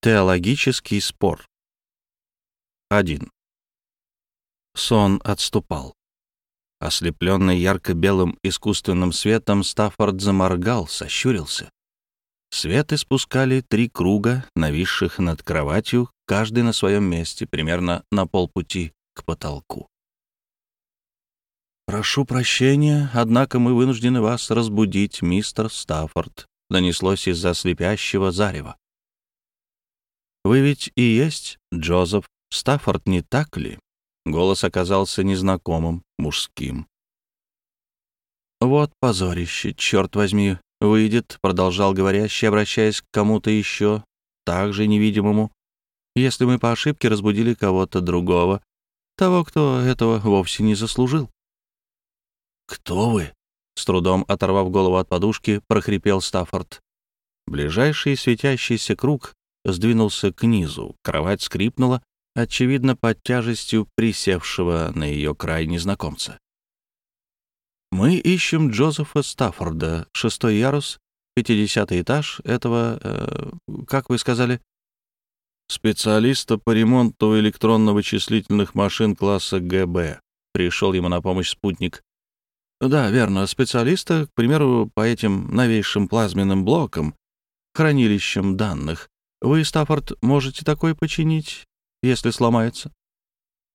Теологический спор. 1. Сон отступал. Ослепленный ярко-белым искусственным светом, Стаффорд заморгал, сощурился. Свет испускали три круга, нависших над кроватью, каждый на своем месте, примерно на полпути к потолку. «Прошу прощения, однако мы вынуждены вас разбудить, мистер Стаффорд», донеслось из-за слепящего зарева. «Вы ведь и есть Джозеф Стаффорд, не так ли?» Голос оказался незнакомым, мужским. «Вот позорище, черт возьми, выйдет», — продолжал говорящий, обращаясь к кому-то еще, также невидимому, «если мы по ошибке разбудили кого-то другого, того, кто этого вовсе не заслужил». «Кто вы?» — с трудом оторвав голову от подушки, прохрипел Стаффорд. Ближайший светящийся круг сдвинулся к низу, кровать скрипнула, очевидно, под тяжестью присевшего на ее край незнакомца. «Мы ищем Джозефа Стаффорда, шестой ярус, пятидесятый этаж этого, э, как вы сказали?» «Специалиста по ремонту электронно-вычислительных машин класса ГБ», — пришел ему на помощь спутник. «Да, верно, специалиста, к примеру, по этим новейшим плазменным блокам, хранилищам данных. Вы, Стаффорд, можете такой починить, если сломается?»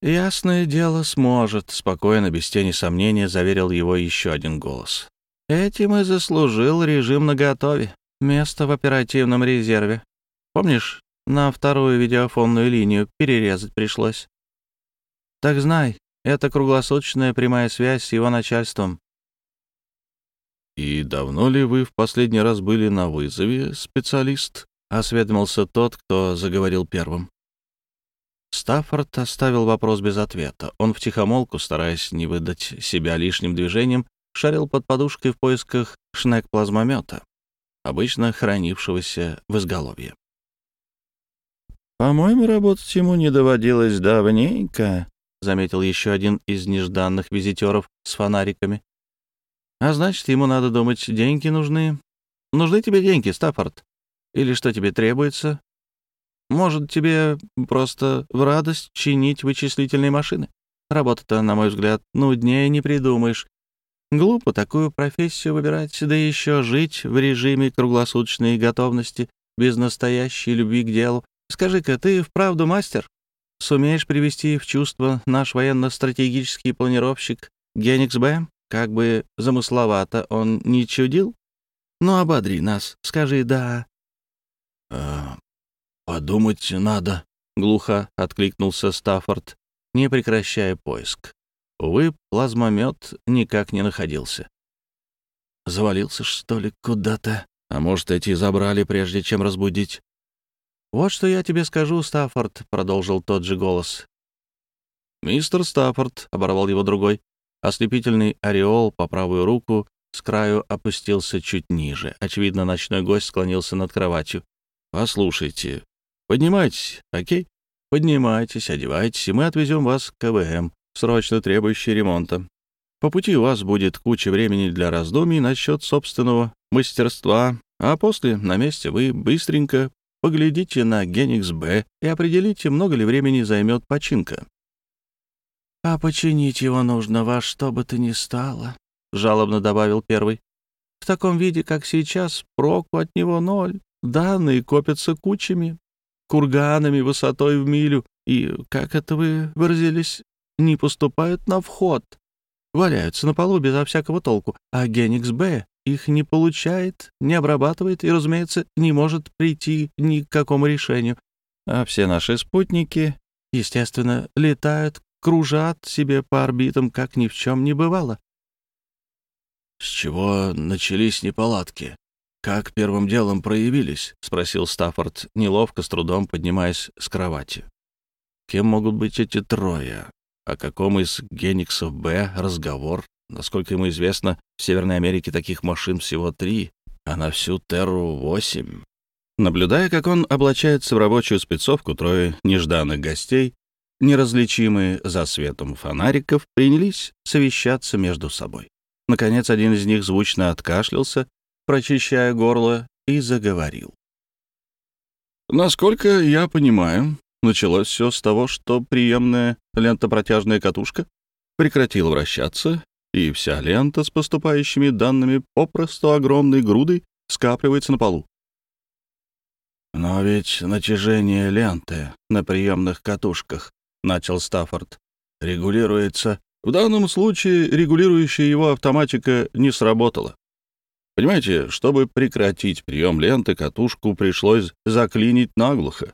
«Ясное дело, сможет», — спокойно, без тени сомнения, заверил его еще один голос. «Этим и заслужил режим наготове. Место в оперативном резерве. Помнишь, на вторую видеофонную линию перерезать пришлось? Так знай, это круглосуточная прямая связь с его начальством». «И давно ли вы в последний раз были на вызове, специалист?» — осведомился тот, кто заговорил первым. Стаффорд оставил вопрос без ответа. Он втихомолку, стараясь не выдать себя лишним движением, шарил под подушкой в поисках шнек-плазмомета, обычно хранившегося в изголовье. «По-моему, работать ему не доводилось давненько», — заметил еще один из нежданных визитеров с фонариками. «А значит, ему, надо думать, деньги нужны. Нужны тебе деньги, Стаффорд? Или что тебе требуется? Может, тебе просто в радость чинить вычислительные машины? Работа-то, на мой взгляд, нуднее не придумаешь. Глупо такую профессию выбирать, да еще жить в режиме круглосуточной готовности, без настоящей любви к делу. Скажи-ка, ты вправду мастер? Сумеешь привести в чувство наш военно-стратегический планировщик Геникс Б? Как бы замысловато он не чудил? Ну, ободри нас, скажи «да». А, «Подумать надо», — глухо откликнулся Стаффорд, не прекращая поиск. Увы, плазмомет никак не находился. Завалился, что ли, куда-то? А может, эти забрали, прежде чем разбудить? «Вот что я тебе скажу, Стаффорд», — продолжил тот же голос. «Мистер Стаффорд», — оборвал его другой. Ослепительный ореол по правую руку с краю опустился чуть ниже. Очевидно, ночной гость склонился над кроватью. «Послушайте, Поднимайтесь, окей? Поднимайтесь, одевайтесь, и мы отвезем вас к КВМ, срочно требующий ремонта. По пути у вас будет куча времени для раздумий насчет собственного мастерства, а после, на месте, вы быстренько поглядите на Геникс Б и определите, много ли времени займет починка. «А починить его нужно во что бы то ни стало», — жалобно добавил первый. «В таком виде, как сейчас, проку от него ноль. Данные копятся кучами, курганами высотой в милю и, как это вы выразились, не поступают на вход. Валяются на полу безо всякого толку, а Геникс Б их не получает, не обрабатывает и, разумеется, не может прийти ни к какому решению. А все наши спутники, естественно, летают, кружат себе по орбитам, как ни в чем не бывало. С чего начались неполадки? «Как первым делом проявились?» — спросил Стаффорд, неловко, с трудом поднимаясь с кровати. «Кем могут быть эти трое? О каком из Гениксов Б разговор? Насколько ему известно, в Северной Америке таких машин всего три, а на всю Терру восемь». Наблюдая, как он облачается в рабочую спецовку, трое нежданных гостей, неразличимые за светом фонариков, принялись совещаться между собой. Наконец, один из них звучно откашлялся прочищая горло, и заговорил. Насколько я понимаю, началось все с того, что приемная лентопротяжная катушка прекратила вращаться, и вся лента с поступающими данными попросту огромной грудой скапливается на полу. «Но ведь натяжение ленты на приемных катушках», — начал Стаффорд, — «регулируется. В данном случае регулирующая его автоматика не сработала. Понимаете, чтобы прекратить прием ленты, катушку пришлось заклинить наглухо.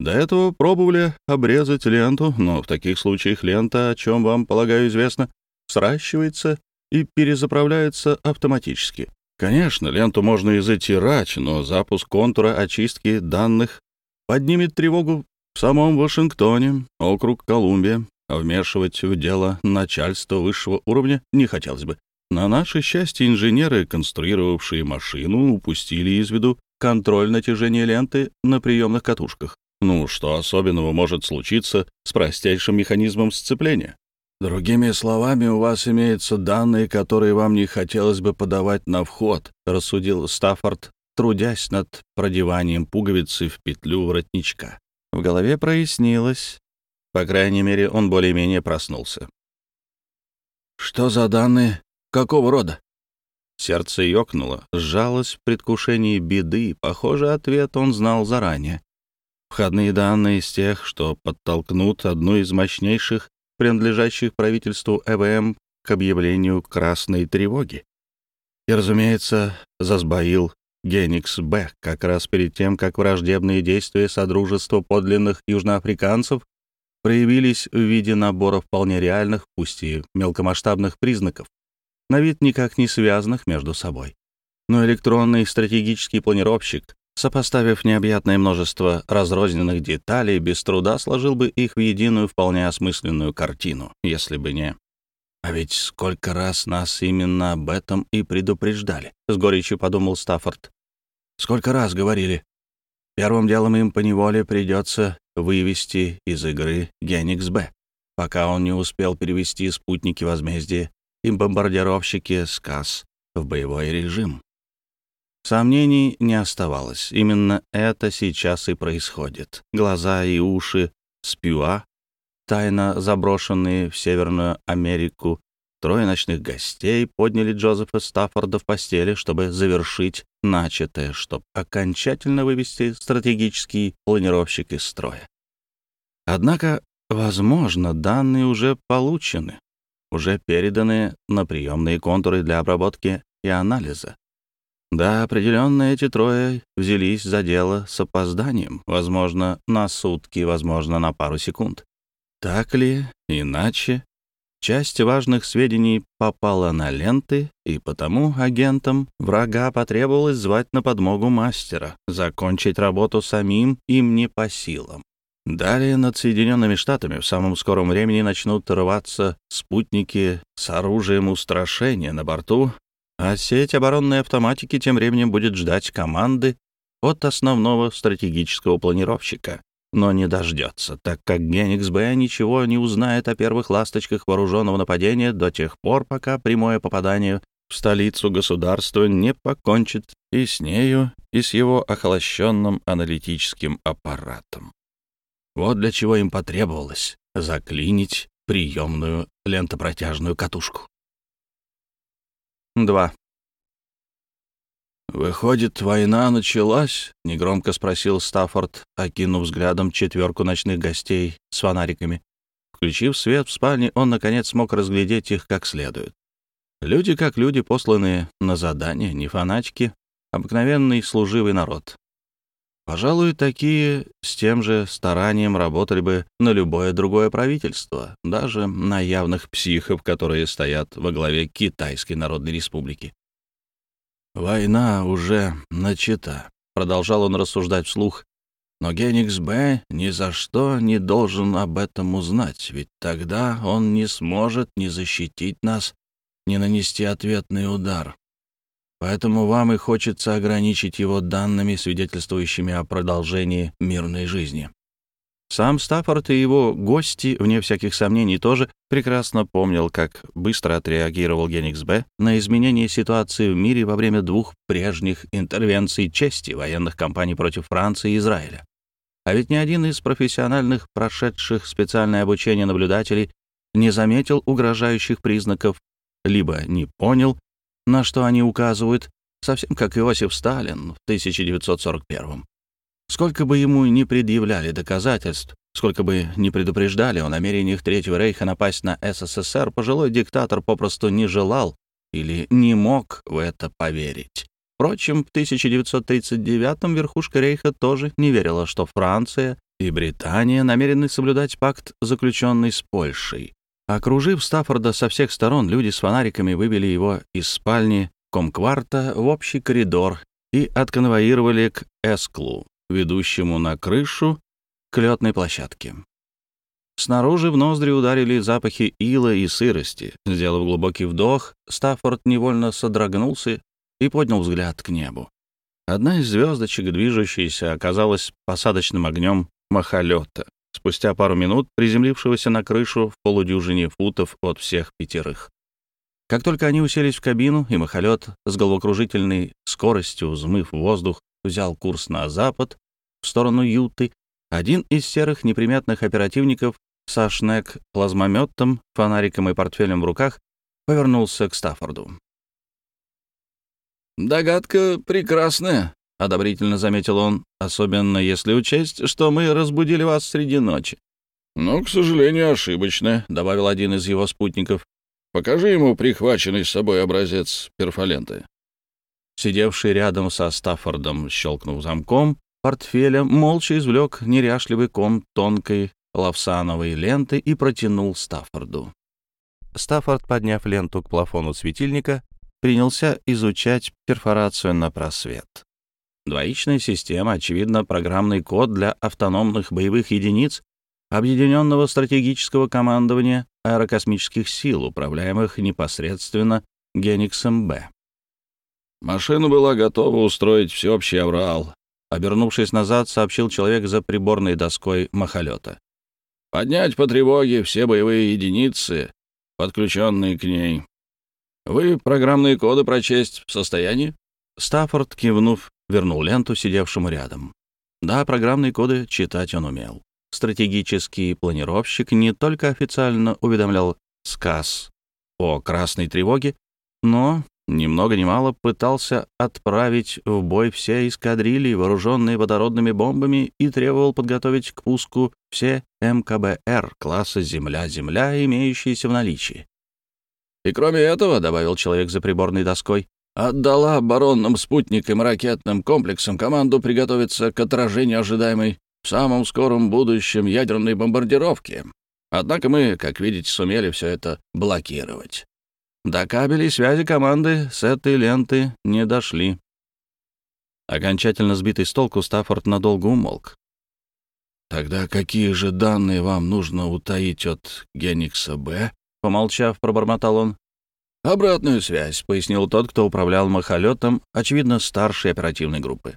До этого пробовали обрезать ленту, но в таких случаях лента, о чем вам, полагаю, известно, сращивается и перезаправляется автоматически. Конечно, ленту можно и затирать, но запуск контура очистки данных поднимет тревогу в самом Вашингтоне, округ Колумбия, вмешивать в дело начальство высшего уровня не хотелось бы. На наше счастье, инженеры, конструировавшие машину, упустили из виду контроль натяжения ленты на приемных катушках. Ну, что особенного может случиться с простейшим механизмом сцепления? «Другими словами, у вас имеются данные, которые вам не хотелось бы подавать на вход», — рассудил Стаффорд, трудясь над продеванием пуговицы в петлю воротничка. В голове прояснилось. По крайней мере, он более-менее проснулся. «Что за данные? Какого рода?» Сердце ёкнуло, сжалось в предвкушении беды. Похоже, ответ он знал заранее. Входные данные из тех, что подтолкнут одну из мощнейших принадлежащих правительству ЭВМ к объявлению красной тревоги. И, разумеется, засбоил Геникс Б как раз перед тем, как враждебные действия Содружества подлинных южноафриканцев проявились в виде набора вполне реальных, пусть и мелкомасштабных признаков, на вид никак не связанных между собой. Но электронный стратегический планировщик сопоставив необъятное множество разрозненных деталей, без труда сложил бы их в единую вполне осмысленную картину, если бы не... А ведь сколько раз нас именно об этом и предупреждали, — с горечью подумал Стаффорд. Сколько раз говорили. Первым делом им поневоле придется вывести из игры Геникс Б, пока он не успел перевести спутники возмездия и бомбардировщики СКАС в боевой режим. Сомнений не оставалось. Именно это сейчас и происходит. Глаза и уши Спюа, тайно заброшенные в Северную Америку, трое ночных гостей подняли Джозефа Стаффорда в постели, чтобы завершить начатое, чтобы окончательно вывести стратегический планировщик из строя. Однако, возможно, данные уже получены, уже переданы на приемные контуры для обработки и анализа. Да, определенно эти трое взялись за дело с опозданием, возможно, на сутки, возможно, на пару секунд. Так ли, иначе, часть важных сведений попала на ленты, и потому агентам врага потребовалось звать на подмогу мастера, закончить работу самим им не по силам. Далее над Соединенными Штатами в самом скором времени начнут рваться спутники с оружием устрашения на борту, а сеть оборонной автоматики тем временем будет ждать команды от основного стратегического планировщика, но не дождется, так как Геникс Б ничего не узнает о первых ласточках вооруженного нападения до тех пор, пока прямое попадание в столицу государства не покончит и с нею, и с его охолощенным аналитическим аппаратом. Вот для чего им потребовалось заклинить приемную лентопротяжную катушку. 2. «Выходит, война началась?» — негромко спросил Стаффорд, окинув взглядом четверку ночных гостей с фонариками. Включив свет в спальне, он, наконец, смог разглядеть их как следует. Люди как люди, посланные на задание, не фанатики, обыкновенный служивый народ. Пожалуй, такие с тем же старанием работали бы на любое другое правительство, даже на явных психов, которые стоят во главе Китайской Народной Республики. «Война уже начата», — продолжал он рассуждать вслух, «но Геникс Б ни за что не должен об этом узнать, ведь тогда он не сможет ни защитить нас, ни нанести ответный удар. Поэтому вам и хочется ограничить его данными, свидетельствующими о продолжении мирной жизни. Сам Стаффорд и его гости, вне всяких сомнений, тоже прекрасно помнил, как быстро отреагировал Геникс Б на изменение ситуации в мире во время двух прежних интервенций чести военных кампаний против Франции и Израиля. А ведь ни один из профессиональных, прошедших специальное обучение наблюдателей, не заметил угрожающих признаков, либо не понял, на что они указывают, совсем как Иосиф Сталин в 1941 Сколько бы ему ни предъявляли доказательств, сколько бы ни предупреждали о намерениях Третьего Рейха напасть на СССР, пожилой диктатор попросту не желал или не мог в это поверить. Впрочем, в 1939-м верхушка Рейха тоже не верила, что Франция и Британия намерены соблюдать пакт, заключенный с Польшей. Окружив Стаффорда со всех сторон, люди с фонариками вывели его из спальни комкварта в общий коридор и отконвоировали к Эсклу, ведущему на крышу к летной площадке. Снаружи в ноздри ударили запахи ила и сырости. Сделав глубокий вдох, Стаффорд невольно содрогнулся и поднял взгляд к небу. Одна из звездочек, движущаяся, оказалась посадочным огнем махолета, спустя пару минут приземлившегося на крышу в полудюжине футов от всех пятерых. Как только они уселись в кабину, и махолет с головокружительной скоростью, взмыв воздух, взял курс на запад, в сторону Юты, один из серых неприметных оперативников со шнек, плазмометом, фонариком и портфелем в руках повернулся к Стаффорду. «Догадка прекрасная», — одобрительно заметил он, особенно если учесть, что мы разбудили вас среди ночи. «Но, к сожалению, ошибочно», — добавил один из его спутников. «Покажи ему прихваченный с собой образец перфоленты». Сидевший рядом со Стаффордом, щелкнув замком, портфеля, молча извлек неряшливый ком тонкой лавсановой ленты и протянул Стаффорду. Стаффорд, подняв ленту к плафону светильника, принялся изучать перфорацию на просвет. Двоичная система, очевидно, программный код для автономных боевых единиц Объединенного стратегического командования аэрокосмических сил, управляемых непосредственно Гениксом Б. Машина была готова устроить всеобщий аврал. Обернувшись назад, сообщил человек за приборной доской махолета. «Поднять по тревоге все боевые единицы, подключенные к ней. Вы программные коды прочесть в состоянии?» Стаффорд, кивнув, вернул ленту сидевшему рядом. Да, программные коды читать он умел. Стратегический планировщик не только официально уведомлял СКАС о красной тревоге, но ни много ни мало пытался отправить в бой все эскадрильи, вооруженные водородными бомбами, и требовал подготовить к пуску все МКБР класса «Земля-Земля», имеющиеся в наличии. И кроме этого, — добавил человек за приборной доской, — отдала оборонным спутникам и ракетным комплексам команду приготовиться к отражению ожидаемой в самом скором будущем ядерной бомбардировки. Однако мы, как видите, сумели все это блокировать. До кабелей связи команды с этой ленты не дошли. Окончательно сбитый с толку, Стаффорд надолго умолк. «Тогда какие же данные вам нужно утаить от Геникса Б?» Помолчав, пробормотал он. «Обратную связь», — пояснил тот, кто управлял махолетом, очевидно, старшей оперативной группы.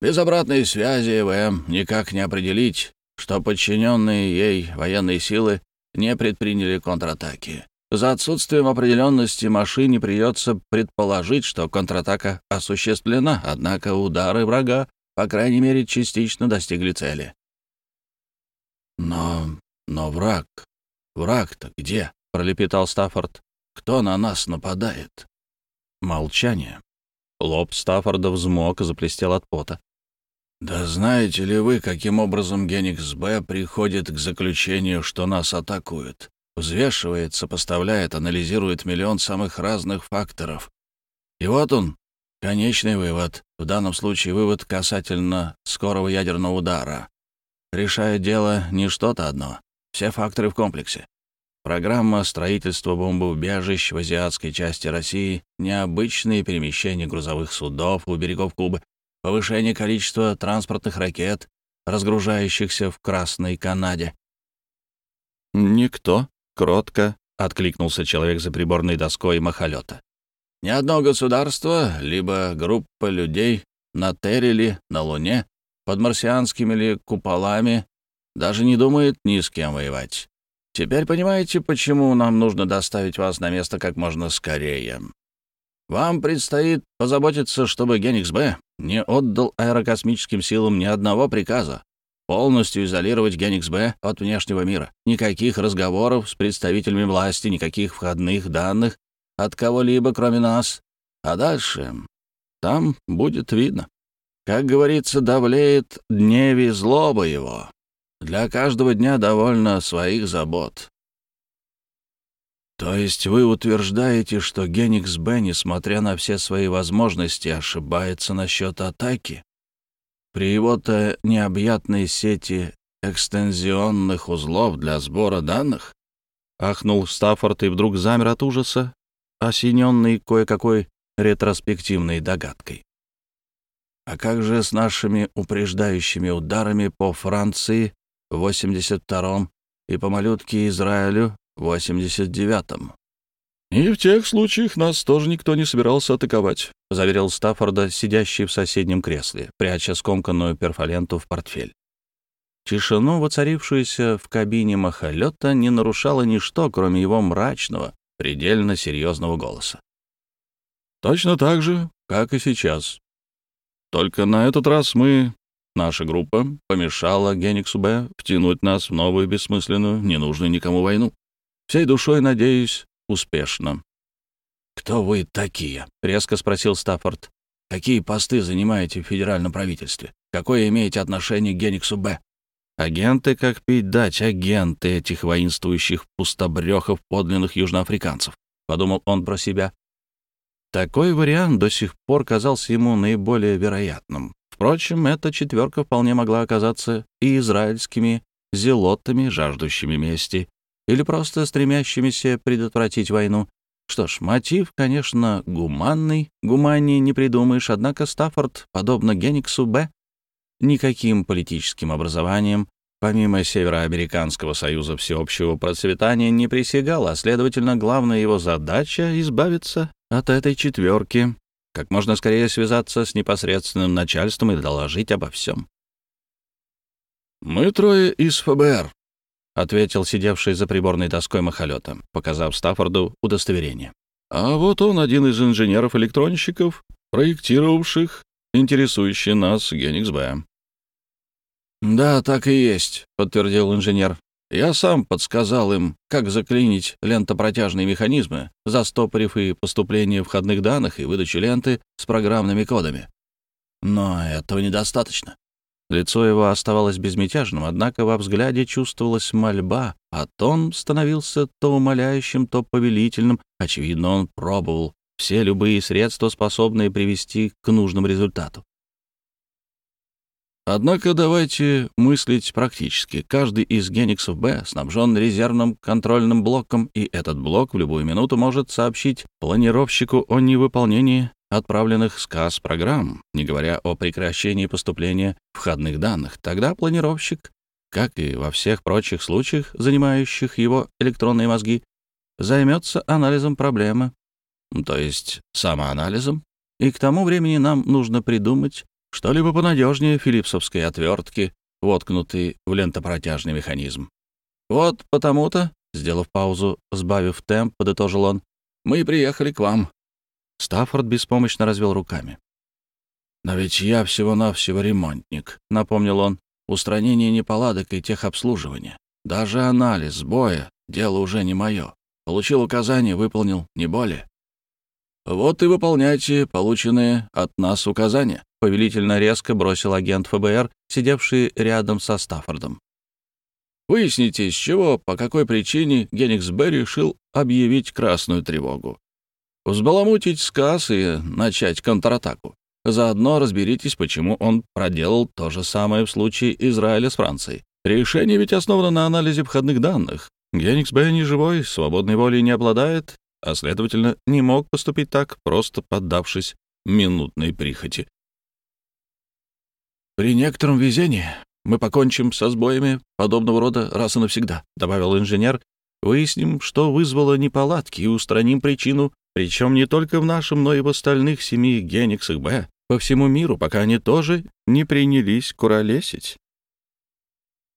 «Без обратной связи ВМ никак не определить, что подчиненные ей военные силы не предприняли контратаки. За отсутствием определенности машине придется предположить, что контратака осуществлена, однако удары врага, по крайней мере, частично достигли цели. «Но... но враг... враг-то где?» — пролепетал Стаффорд. «Кто на нас нападает?» Молчание. Лоб Стаффорда взмок и заплестел от пота. «Да знаете ли вы, каким образом Геникс Б приходит к заключению, что нас атакуют? Взвешивает, сопоставляет, анализирует миллион самых разных факторов. И вот он, конечный вывод, в данном случае вывод касательно скорого ядерного удара. Решает дело не что-то одно, все факторы в комплексе. Программа строительства бомбоубежищ в азиатской части России, необычные перемещения грузовых судов у берегов Кубы, повышение количества транспортных ракет, разгружающихся в Красной Канаде. «Никто», — кротко откликнулся человек за приборной доской махолета. «Ни одно государство, либо группа людей на Терриле, на Луне, под марсианскими ли куполами, даже не думает ни с кем воевать. Теперь понимаете, почему нам нужно доставить вас на место как можно скорее. Вам предстоит позаботиться, чтобы Геникс Б не отдал аэрокосмическим силам ни одного приказа. полностью изолировать Геникс-Б от внешнего мира. Никаких разговоров с представителями власти, никаких входных данных от кого-либо, кроме нас. А дальше там будет видно. Как говорится, давлеет дневи злоба его. Для каждого дня довольно своих забот. То есть вы утверждаете, что Геникс Б, несмотря на все свои возможности, ошибается насчет атаки? При его-то необъятной сети экстензионных узлов для сбора данных? Ахнул Стаффорд и вдруг замер от ужаса, осененный кое-какой ретроспективной догадкой. А как же с нашими упреждающими ударами по Франции в 82-м и по малютке Израилю в 89-м? «И в тех случаях нас тоже никто не собирался атаковать», — заверил Стаффорда, сидящий в соседнем кресле, пряча скомканную перфоленту в портфель. Тишину, воцарившуюся в кабине махолета, не нарушало ничто, кроме его мрачного, предельно серьезного голоса. «Точно так же, как и сейчас. Только на этот раз мы, наша группа, помешала Гениксу Б втянуть нас в новую бессмысленную, ненужную никому войну. Всей душой, надеюсь, успешно. «Кто вы такие?» — резко спросил Стаффорд. «Какие посты занимаете в федеральном правительстве? Какое имеете отношение к Гениксу Б?» «Агенты, как пить дать, агенты этих воинствующих пустобрехов подлинных южноафриканцев», — подумал он про себя. Такой вариант до сих пор казался ему наиболее вероятным. Впрочем, эта четверка вполне могла оказаться и израильскими зелотами, жаждущими мести, или просто стремящимися предотвратить войну. Что ж, мотив, конечно, гуманный, гуманнее не придумаешь, однако Стаффорд, подобно Гениксу Б., никаким политическим образованием, помимо Североамериканского союза всеобщего процветания, не присягал, а, следовательно, главная его задача — избавиться от этой четверки, как можно скорее связаться с непосредственным начальством и доложить обо всем. «Мы трое из ФБР», — ответил сидевший за приборной доской махолета, показав Стаффорду удостоверение. «А вот он, один из инженеров-электронщиков, проектировавших интересующий нас Геникс Б». «Да, так и есть», — подтвердил инженер. Я сам подсказал им, как заклинить лентопротяжные механизмы, застопорив и поступление входных данных и выдачу ленты с программными кодами. Но этого недостаточно. Лицо его оставалось безмятежным, однако во взгляде чувствовалась мольба, а тон становился то умоляющим, то повелительным. Очевидно, он пробовал все любые средства, способные привести к нужному результату. Однако давайте мыслить практически. Каждый из гениксов Б снабжен резервным контрольным блоком, и этот блок в любую минуту может сообщить планировщику о невыполнении отправленных сказ программ, не говоря о прекращении поступления входных данных. Тогда планировщик, как и во всех прочих случаях, занимающих его электронные мозги, займется анализом проблемы, то есть самоанализом, и к тому времени нам нужно придумать что-либо понадежнее филипсовской отвертки, воткнутой в лентопротяжный механизм. Вот потому-то, сделав паузу, сбавив темп, подытожил он, мы приехали к вам. Стаффорд беспомощно развел руками. «Но ведь я всего-навсего ремонтник», — напомнил он. «Устранение неполадок и техобслуживание. Даже анализ сбоя — дело уже не мое. Получил указание, выполнил, не более. Вот и выполняйте полученные от нас указания» повелительно резко бросил агент ФБР, сидевший рядом со Стаффордом. Выясните, с чего, по какой причине Гениксбе решил объявить красную тревогу. Взбаламутить сказ и начать контратаку. Заодно разберитесь, почему он проделал то же самое в случае Израиля с Францией. Решение ведь основано на анализе входных данных. Гениксбе не живой, свободной волей не обладает, а, следовательно, не мог поступить так, просто поддавшись минутной прихоти. «При некотором везении мы покончим со сбоями подобного рода раз и навсегда», — добавил инженер. «Выясним, что вызвало неполадки, и устраним причину, причем не только в нашем, но и в остальных семи гениксах Б, по всему миру, пока они тоже не принялись куролесить».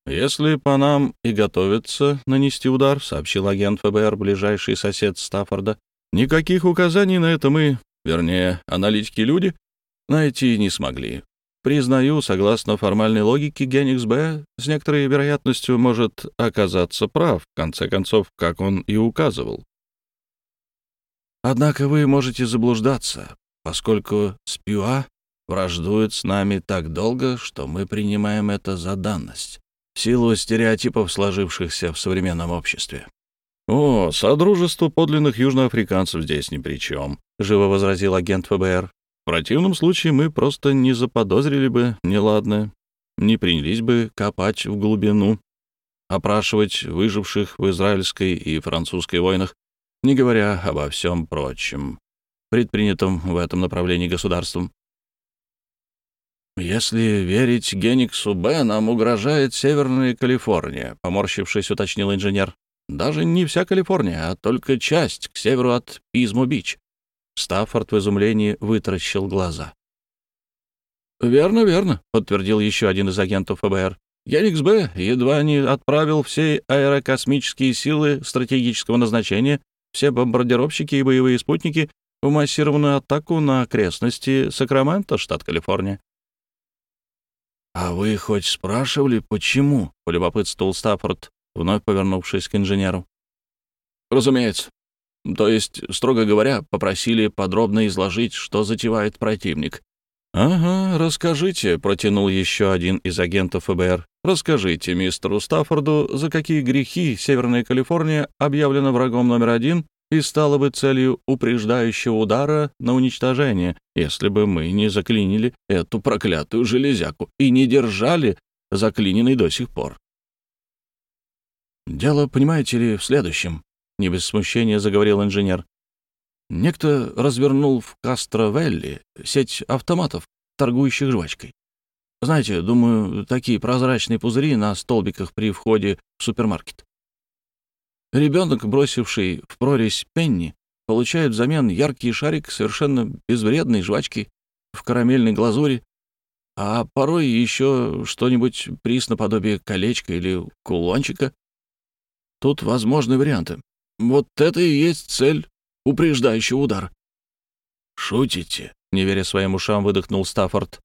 «Если по нам и готовятся нанести удар», — сообщил агент ФБР, ближайший сосед Стаффорда, «никаких указаний на это мы, вернее, аналитики-люди, найти не смогли. Признаю, согласно формальной логике, Геникс Б с некоторой вероятностью может оказаться прав, в конце концов, как он и указывал. Однако вы можете заблуждаться, поскольку Спюа враждует с нами так долго, что мы принимаем это за данность, в силу стереотипов, сложившихся в современном обществе. «О, содружество подлинных южноафриканцев здесь ни при чем», — живо возразил агент ФБР. «В противном случае мы просто не заподозрили бы неладное, не принялись бы копать в глубину, опрашивать выживших в израильской и французской войнах, не говоря обо всем прочем, предпринятом в этом направлении государством. «Если верить Гениксу Б, нам угрожает Северная Калифорния», — поморщившись, уточнил инженер. Даже не вся Калифорния, а только часть к северу от Пизмо-Бич. Стаффорд в изумлении вытаращил глаза. «Верно, верно», — подтвердил еще один из агентов ФБР. «Яникс Б едва не отправил все аэрокосмические силы стратегического назначения, все бомбардировщики и боевые спутники в массированную атаку на окрестности Сакрамента, штат Калифорния». «А вы хоть спрашивали, почему?» — полюбопытствовал Стаффорд вновь повернувшись к инженеру. «Разумеется. То есть, строго говоря, попросили подробно изложить, что затевает противник». «Ага, расскажите», — протянул еще один из агентов ФБР. «Расскажите мистеру Стаффорду, за какие грехи Северная Калифорния объявлена врагом номер один и стала бы целью упреждающего удара на уничтожение, если бы мы не заклинили эту проклятую железяку и не держали заклиненной до сих пор. «Дело, понимаете ли, в следующем», — не без смущения заговорил инженер. «Некто развернул в Кастро-Велли сеть автоматов, торгующих жвачкой. Знаете, думаю, такие прозрачные пузыри на столбиках при входе в супермаркет. Ребенок, бросивший в прорезь пенни, получает взамен яркий шарик совершенно безвредной жвачки в карамельной глазури, а порой еще что-нибудь приз наподобие колечка или кулончика. Тут возможны варианты. Вот это и есть цель упреждающего удара. «Шутите?» — не веря своим ушам, выдохнул Стаффорд.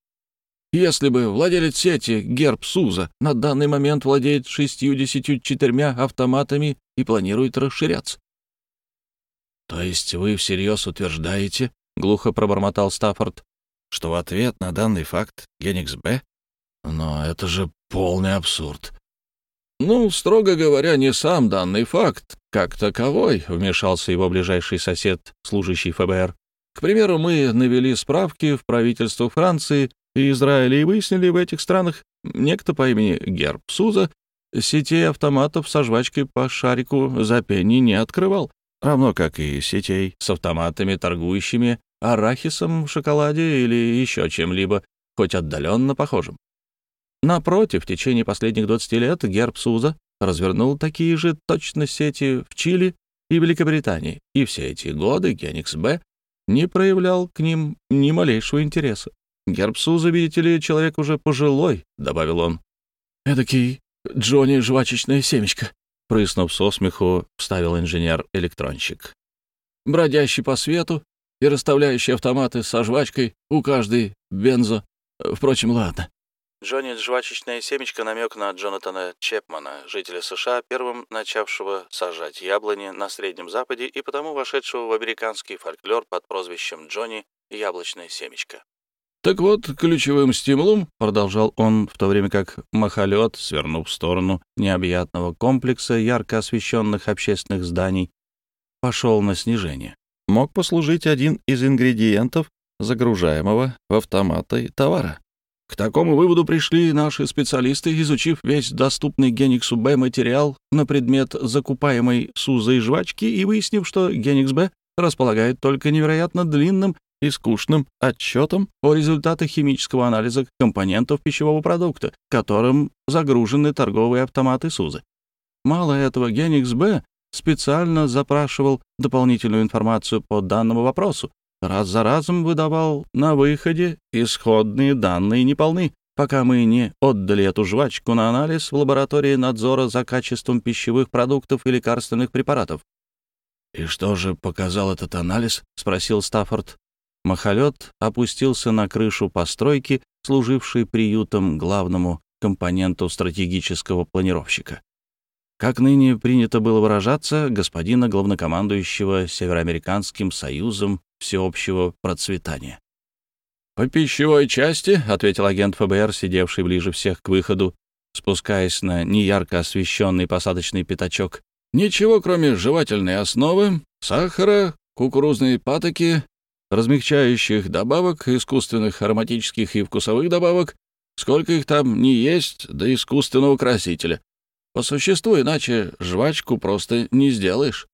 «Если бы владелец сети, Герб Суза, на данный момент владеет шестью-десятью четырьмя автоматами и планирует расширяться». «То есть вы всерьез утверждаете, — глухо пробормотал Стаффорд, — что в ответ на данный факт Геникс Б? Но это же полный абсурд. «Ну, строго говоря, не сам данный факт, как таковой», — вмешался его ближайший сосед, служащий ФБР. «К примеру, мы навели справки в правительство Франции и Израиля и выяснили в этих странах некто по имени Герб Суза сетей автоматов со жвачкой по шарику за пенни не открывал, равно как и сетей с автоматами, торгующими арахисом в шоколаде или еще чем-либо, хоть отдаленно похожим. Напротив, в течение последних 20 лет герб Суза развернул такие же точно сети в Чили и Великобритании, и все эти годы Геникс Б не проявлял к ним ни малейшего интереса. «Герб Суза, видите ли, человек уже пожилой», — добавил он. «Эдакий Джонни жвачечное семечко», — прыснув со смеху, вставил инженер-электронщик. «Бродящий по свету и расставляющий автоматы со жвачкой у каждой бензо. Впрочем, ладно. Джонни «Жвачечное семечко» — намек на Джонатана Чепмана, жителя США, первым начавшего сажать яблони на Среднем Западе и потому вошедшего в американский фольклор под прозвищем Джонни «Яблочное семечко». «Так вот, ключевым стимулом, — продолжал он, в то время как махолет, свернув в сторону необъятного комплекса ярко освещенных общественных зданий, пошел на снижение, мог послужить один из ингредиентов загружаемого в автоматы товара. К такому выводу пришли наши специалисты, изучив весь доступный Гениксу Б материал на предмет закупаемой Сузой жвачки и выяснив, что Геникс Б располагает только невероятно длинным и скучным отчетом о результатах химического анализа компонентов пищевого продукта, которым загружены торговые автоматы Сузы. Мало этого, Геникс Б специально запрашивал дополнительную информацию по данному вопросу, раз за разом выдавал на выходе исходные данные неполны, пока мы не отдали эту жвачку на анализ в лаборатории надзора за качеством пищевых продуктов и лекарственных препаратов. «И что же показал этот анализ?» — спросил Стаффорд. Махолет опустился на крышу постройки, служившей приютом главному компоненту стратегического планировщика. Как ныне принято было выражаться, господина главнокомандующего Североамериканским союзом всеобщего процветания. «По пищевой части», — ответил агент ФБР, сидевший ближе всех к выходу, спускаясь на неярко освещенный посадочный пятачок, «ничего, кроме жевательной основы, сахара, кукурузной патоки, размягчающих добавок, искусственных ароматических и вкусовых добавок, сколько их там не есть, до искусственного красителя. По существу, иначе жвачку просто не сделаешь.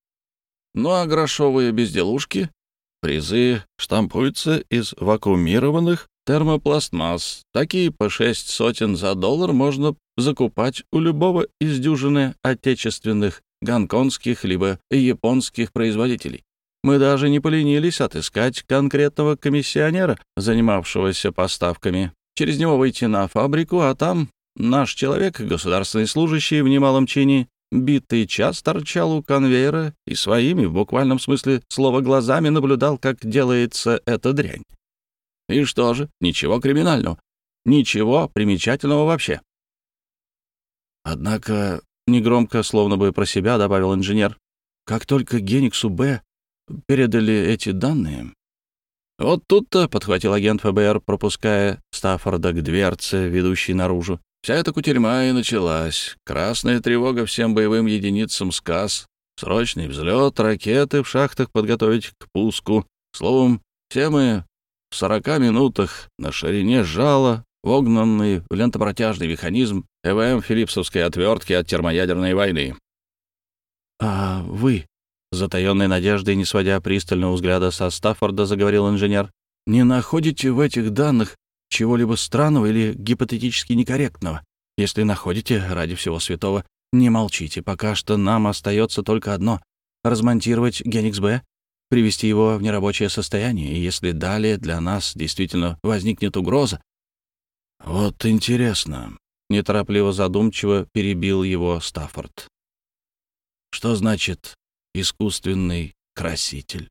Ну а грошовые безделушки? Призы штампуются из вакуумированных термопластмасс. Такие по шесть сотен за доллар можно закупать у любого из дюжины отечественных гонконгских либо японских производителей. Мы даже не поленились отыскать конкретного комиссионера, занимавшегося поставками. Через него выйти на фабрику, а там Наш человек, государственный служащий в немалом чине, битый час торчал у конвейера и своими, в буквальном смысле слова, глазами наблюдал, как делается эта дрянь. И что же, ничего криминального, ничего примечательного вообще. Однако, негромко, словно бы про себя, добавил инженер, как только Гениксу Б передали эти данные... «Вот тут-то», — подхватил агент ФБР, пропуская Стаффорда к дверце, ведущей наружу, Вся эта кутерьма и началась. Красная тревога всем боевым единицам СКАС, срочный взлет, ракеты в шахтах подготовить к пуску. Словом, все мы в сорока минутах на ширине жала, вогнанный в лентопротяжный механизм ЭВМ филипсовской отвертки от термоядерной войны. «А вы?» — затаенной надеждой, не сводя пристального взгляда со Стаффорда, заговорил инженер. «Не находите в этих данных чего-либо странного или гипотетически некорректного. Если находите, ради всего святого, не молчите. Пока что нам остается только одно — размонтировать Геникс Б, привести его в нерабочее состояние, и если далее для нас действительно возникнет угроза... Вот интересно, — неторопливо задумчиво перебил его Стаффорд. Что значит искусственный краситель?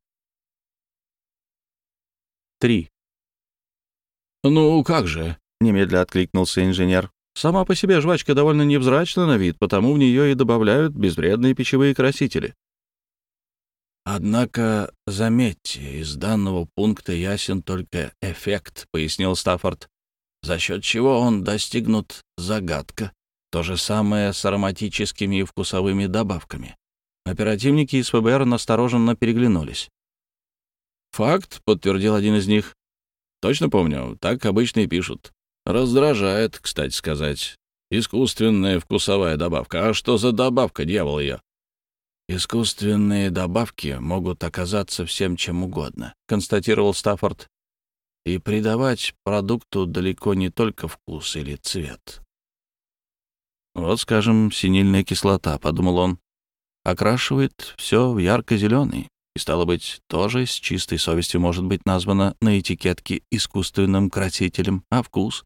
3. «Ну, как же?» — немедля откликнулся инженер. «Сама по себе жвачка довольно невзрачна на вид, потому в нее и добавляют безвредные пищевые красители». «Однако, заметьте, из данного пункта ясен только эффект», — пояснил Стаффорд, «за счет чего он достигнут загадка. То же самое с ароматическими и вкусовыми добавками». Оперативники из ФБР настороженно переглянулись. «Факт», — подтвердил один из них, Точно помню, так обычно и пишут. Раздражает, кстати сказать. Искусственная вкусовая добавка. А что за добавка, дьявол ее? «Искусственные добавки могут оказаться всем чем угодно», — констатировал Стаффорд, «и придавать продукту далеко не только вкус или цвет». «Вот, скажем, синильная кислота», — подумал он, — «окрашивает все в ярко-зеленый и, стало быть, тоже с чистой совестью может быть названо на этикетке искусственным красителем, а вкус?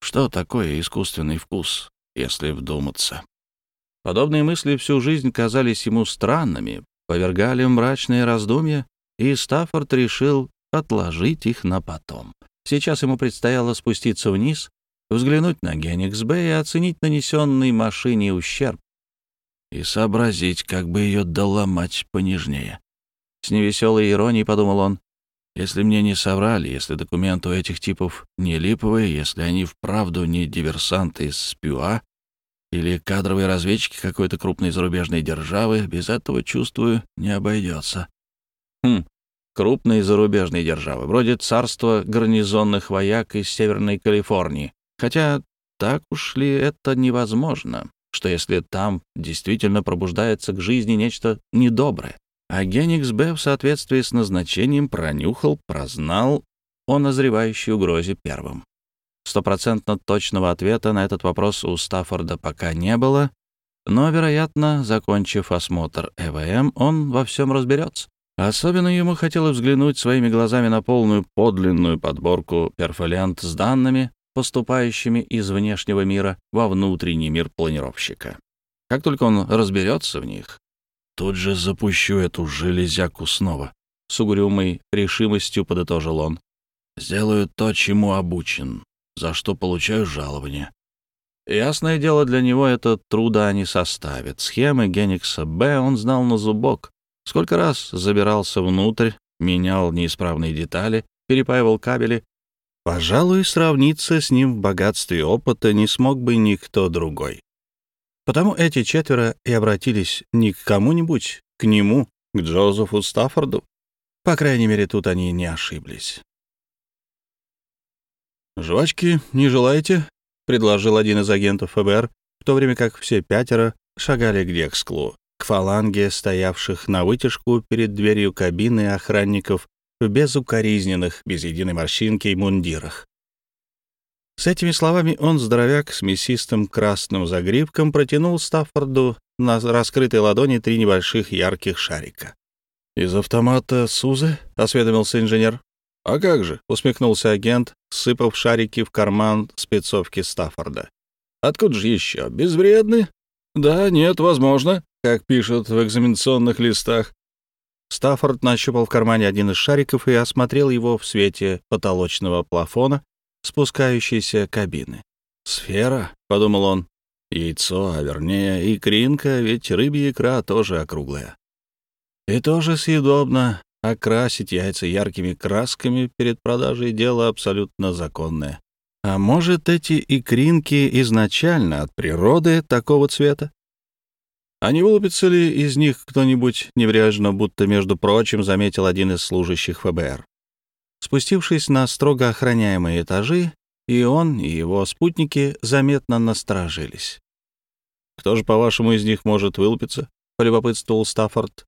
Что такое искусственный вкус, если вдуматься? Подобные мысли всю жизнь казались ему странными, повергали мрачные раздумья, и Стаффорд решил отложить их на потом. Сейчас ему предстояло спуститься вниз, взглянуть на Геникс Б и оценить нанесенный машине ущерб и сообразить, как бы ее доломать понежнее. С невеселой иронией подумал он. Если мне не соврали, если документы у этих типов не липовые, если они вправду не диверсанты из СПЮА или кадровые разведчики какой-то крупной зарубежной державы, без этого, чувствую, не обойдется. Хм, крупные зарубежные державы, вроде царства гарнизонных вояк из Северной Калифорнии. Хотя так уж ли это невозможно, что если там действительно пробуждается к жизни нечто недоброе? А Геникс Б в соответствии с назначением пронюхал, прознал о назревающей угрозе первым. Стопроцентно точного ответа на этот вопрос у Стаффорда пока не было, но, вероятно, закончив осмотр ЭВМ, он во всем разберется. Особенно ему хотелось взглянуть своими глазами на полную подлинную подборку перфолент с данными, поступающими из внешнего мира во внутренний мир планировщика. Как только он разберется в них, Тут же запущу эту железяку снова. с угрюмой решимостью подытожил он. «Сделаю то, чему обучен, за что получаю жалование». Ясное дело, для него это труда не составит. Схемы Геникса Б он знал на зубок. Сколько раз забирался внутрь, менял неисправные детали, перепаивал кабели. Пожалуй, сравниться с ним в богатстве опыта не смог бы никто другой. Потому эти четверо и обратились не к кому-нибудь, к нему, к Джозефу Стаффорду. По крайней мере, тут они не ошиблись. «Жвачки не желаете?» — предложил один из агентов ФБР, в то время как все пятеро шагали к Дексклу, к фаланге, стоявших на вытяжку перед дверью кабины охранников в безукоризненных, без единой морщинки и мундирах. С этими словами он, здоровяк с мясистым красным загривком, протянул Стаффорду на раскрытой ладони три небольших ярких шарика. «Из автомата Сузы?» — осведомился инженер. «А как же?» — усмехнулся агент, сыпав шарики в карман спецовки Стаффорда. «Откуда же еще? Безвредны?» «Да, нет, возможно, как пишут в экзаменационных листах». Стаффорд нащупал в кармане один из шариков и осмотрел его в свете потолочного плафона, спускающейся кабины. «Сфера», — подумал он, — «яйцо, а вернее икринка, ведь рыбья икра тоже округлая». И тоже съедобно окрасить яйца яркими красками перед продажей — дело абсолютно законное. А может, эти икринки изначально от природы такого цвета? А не вылупится ли из них кто-нибудь невряжно, будто, между прочим, заметил один из служащих ФБР? Спустившись на строго охраняемые этажи, и он, и его спутники заметно насторожились. «Кто же, по-вашему, из них может вылупиться?» — полюбопытствовал Стаффорд.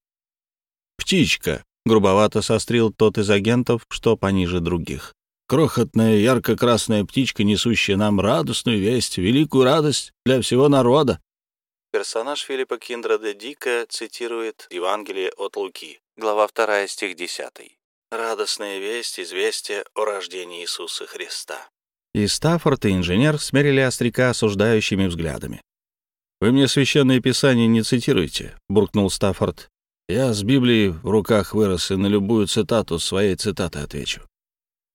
«Птичка», — грубовато сострил тот из агентов, что пониже других. «Крохотная ярко-красная птичка, несущая нам радостную весть, великую радость для всего народа». Персонаж Филиппа Киндреда Дика цитирует Евангелие от Луки, глава 2, стих 10 радостная весть, известие о рождении Иисуса Христа. И Стаффорд, и инженер смерили остряка осуждающими взглядами. «Вы мне священное писание не цитируете», — буркнул Стаффорд. «Я с Библией в руках вырос и на любую цитату своей цитаты отвечу.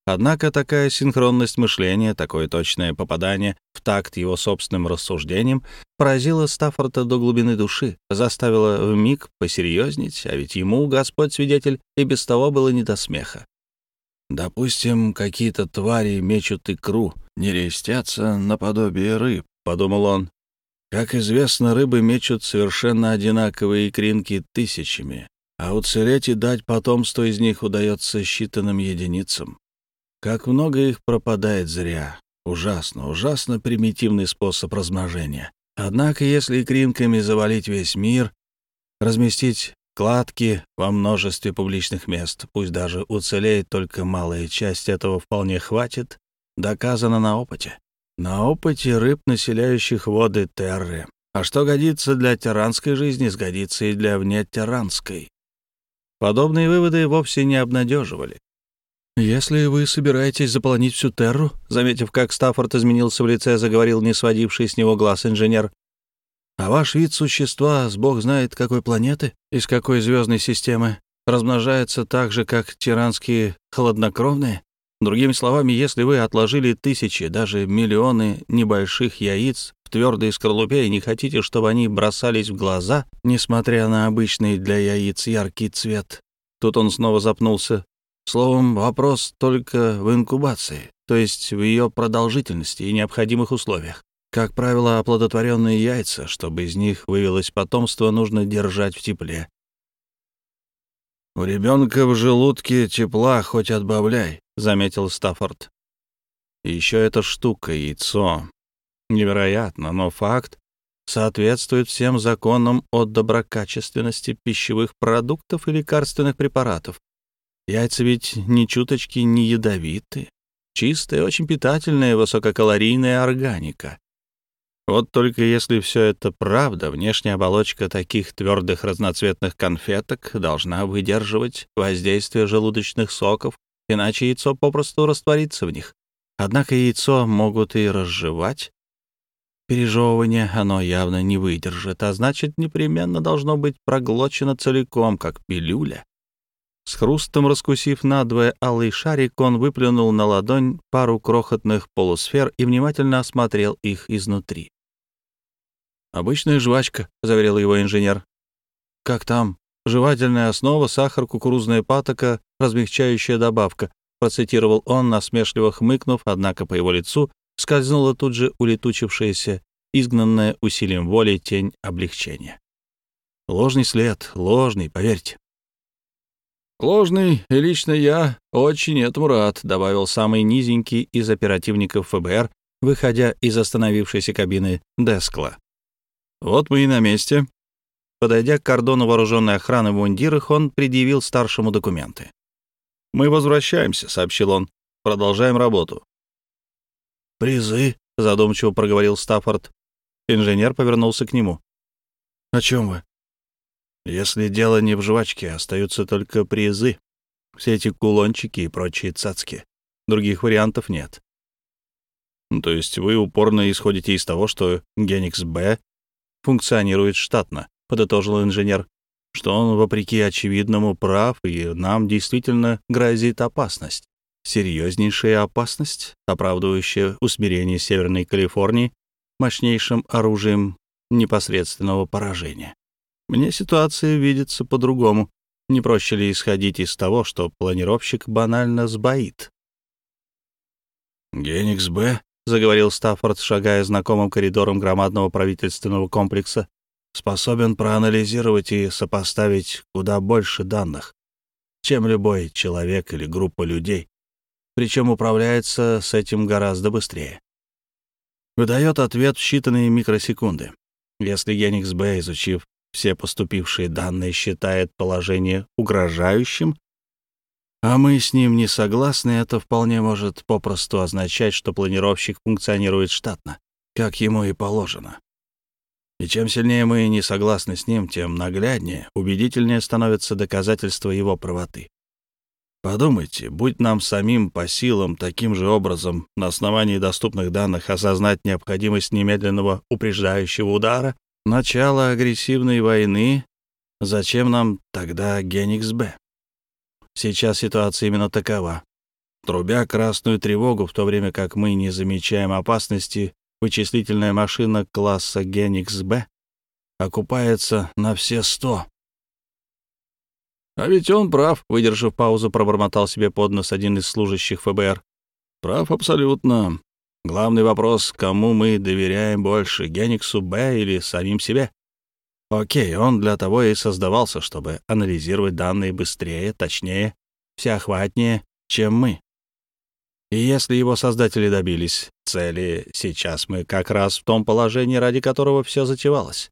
Однако такая синхронность мышления, такое точное попадание в такт его собственным рассуждениям поразило Стаффорда до глубины души, заставило вмиг посерьезнить, а ведь ему, Господь свидетель, и без того было не до смеха. «Допустим, какие-то твари мечут икру, не рестятся наподобие рыб», — подумал он. «Как известно, рыбы мечут совершенно одинаковые икринки тысячами, а уцелеть и дать потомство из них удается считанным единицам. Как много их пропадает зря. Ужасно, ужасно примитивный способ размножения. Однако, если икринками завалить весь мир, разместить кладки во множестве публичных мест, пусть даже уцелеет только малая часть, этого вполне хватит, доказано на опыте. На опыте рыб, населяющих воды Терры. А что годится для тиранской жизни, сгодится и для внетиранской. Подобные выводы вовсе не обнадеживали. «Если вы собираетесь заполонить всю Терру», заметив, как Стаффорд изменился в лице, заговорил не сводивший с него глаз инженер, «а ваш вид существа с бог знает какой планеты, из какой звездной системы, размножается так же, как тиранские холоднокровные? Другими словами, если вы отложили тысячи, даже миллионы небольших яиц в твердой скорлупе и не хотите, чтобы они бросались в глаза, несмотря на обычный для яиц яркий цвет, Тут он снова запнулся, Словом, вопрос только в инкубации, то есть в ее продолжительности и необходимых условиях. Как правило, оплодотворенные яйца, чтобы из них вывелось потомство, нужно держать в тепле. «У ребенка в желудке тепла хоть отбавляй», — заметил Стаффорд. Еще эта штука — яйцо. Невероятно, но факт соответствует всем законам о доброкачественности пищевых продуктов и лекарственных препаратов, Яйца ведь ни чуточки не ядовиты. Чистая, очень питательная, высококалорийная органика. Вот только если все это правда, внешняя оболочка таких твердых разноцветных конфеток должна выдерживать воздействие желудочных соков, иначе яйцо попросту растворится в них. Однако яйцо могут и разжевать. Пережевывание оно явно не выдержит, а значит, непременно должно быть проглочено целиком, как пилюля. С хрустом раскусив надвое алый шарик, он выплюнул на ладонь пару крохотных полусфер и внимательно осмотрел их изнутри. «Обычная жвачка», — заверил его инженер. «Как там? Жевательная основа, сахар, кукурузная патока, размягчающая добавка», — процитировал он, насмешливо хмыкнув, однако по его лицу скользнула тут же улетучившаяся, изгнанная усилием воли тень облегчения. Ложный след, ложный, поверьте. «Ложный, и лично я очень этому рад», — добавил самый низенький из оперативников ФБР, выходя из остановившейся кабины Дескла. «Вот мы и на месте». Подойдя к кордону вооруженной охраны в мундирах, он предъявил старшему документы. «Мы возвращаемся», — сообщил он. «Продолжаем работу». «Призы», — задумчиво проговорил Стаффорд. Инженер повернулся к нему. «О чем вы?» Если дело не в жвачке, остаются только призы. Все эти кулончики и прочие цацки. Других вариантов нет. То есть вы упорно исходите из того, что Геникс Б функционирует штатно, подытожил инженер, что он, вопреки очевидному, прав, и нам действительно грозит опасность. Серьезнейшая опасность, оправдывающая усмирение Северной Калифорнии мощнейшим оружием непосредственного поражения. Мне ситуация видится по-другому. Не проще ли исходить из того, что планировщик банально сбоит? «Геникс Б», — заговорил Стаффорд, шагая знакомым коридором громадного правительственного комплекса, способен проанализировать и сопоставить куда больше данных, чем любой человек или группа людей, причем управляется с этим гораздо быстрее. Выдает ответ в считанные микросекунды. Если Геникс Б, изучив все поступившие данные считает положение угрожающим, а мы с ним не согласны, это вполне может попросту означать, что планировщик функционирует штатно, как ему и положено. И чем сильнее мы не согласны с ним, тем нагляднее, убедительнее становится доказательство его правоты. Подумайте, будь нам самим по силам таким же образом на основании доступных данных осознать необходимость немедленного упреждающего удара, начало агрессивной войны, зачем нам тогда Геникс Б? Сейчас ситуация именно такова. Трубя красную тревогу, в то время как мы не замечаем опасности, вычислительная машина класса Геникс Б окупается на все сто. А ведь он прав, выдержав паузу, пробормотал себе под нос один из служащих ФБР. Прав абсолютно. Главный вопрос, кому мы доверяем больше, Гениксу Б или самим себе? Окей, он для того и создавался, чтобы анализировать данные быстрее, точнее, всеохватнее, чем мы. И если его создатели добились цели, сейчас мы как раз в том положении, ради которого все затевалось.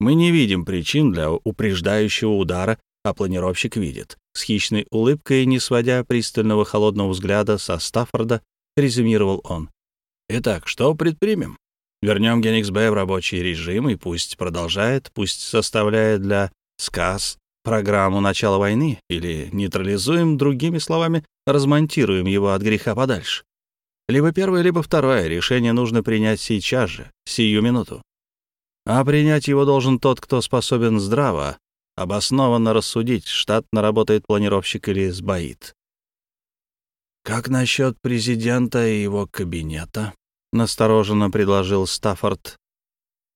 Мы не видим причин для упреждающего удара, а планировщик видит. С хищной улыбкой, не сводя пристального холодного взгляда со Стаффорда, резюмировал он. Итак, что предпримем? Вернем Геникс-Б в рабочий режим и пусть продолжает, пусть составляет для СКАС программу начала войны или нейтрализуем, другими словами, размонтируем его от греха подальше. Либо первое, либо второе решение нужно принять сейчас же, сию минуту. А принять его должен тот, кто способен здраво, обоснованно рассудить, штатно работает планировщик или сбоит. Как насчет президента и его кабинета? — настороженно предложил Стаффорд.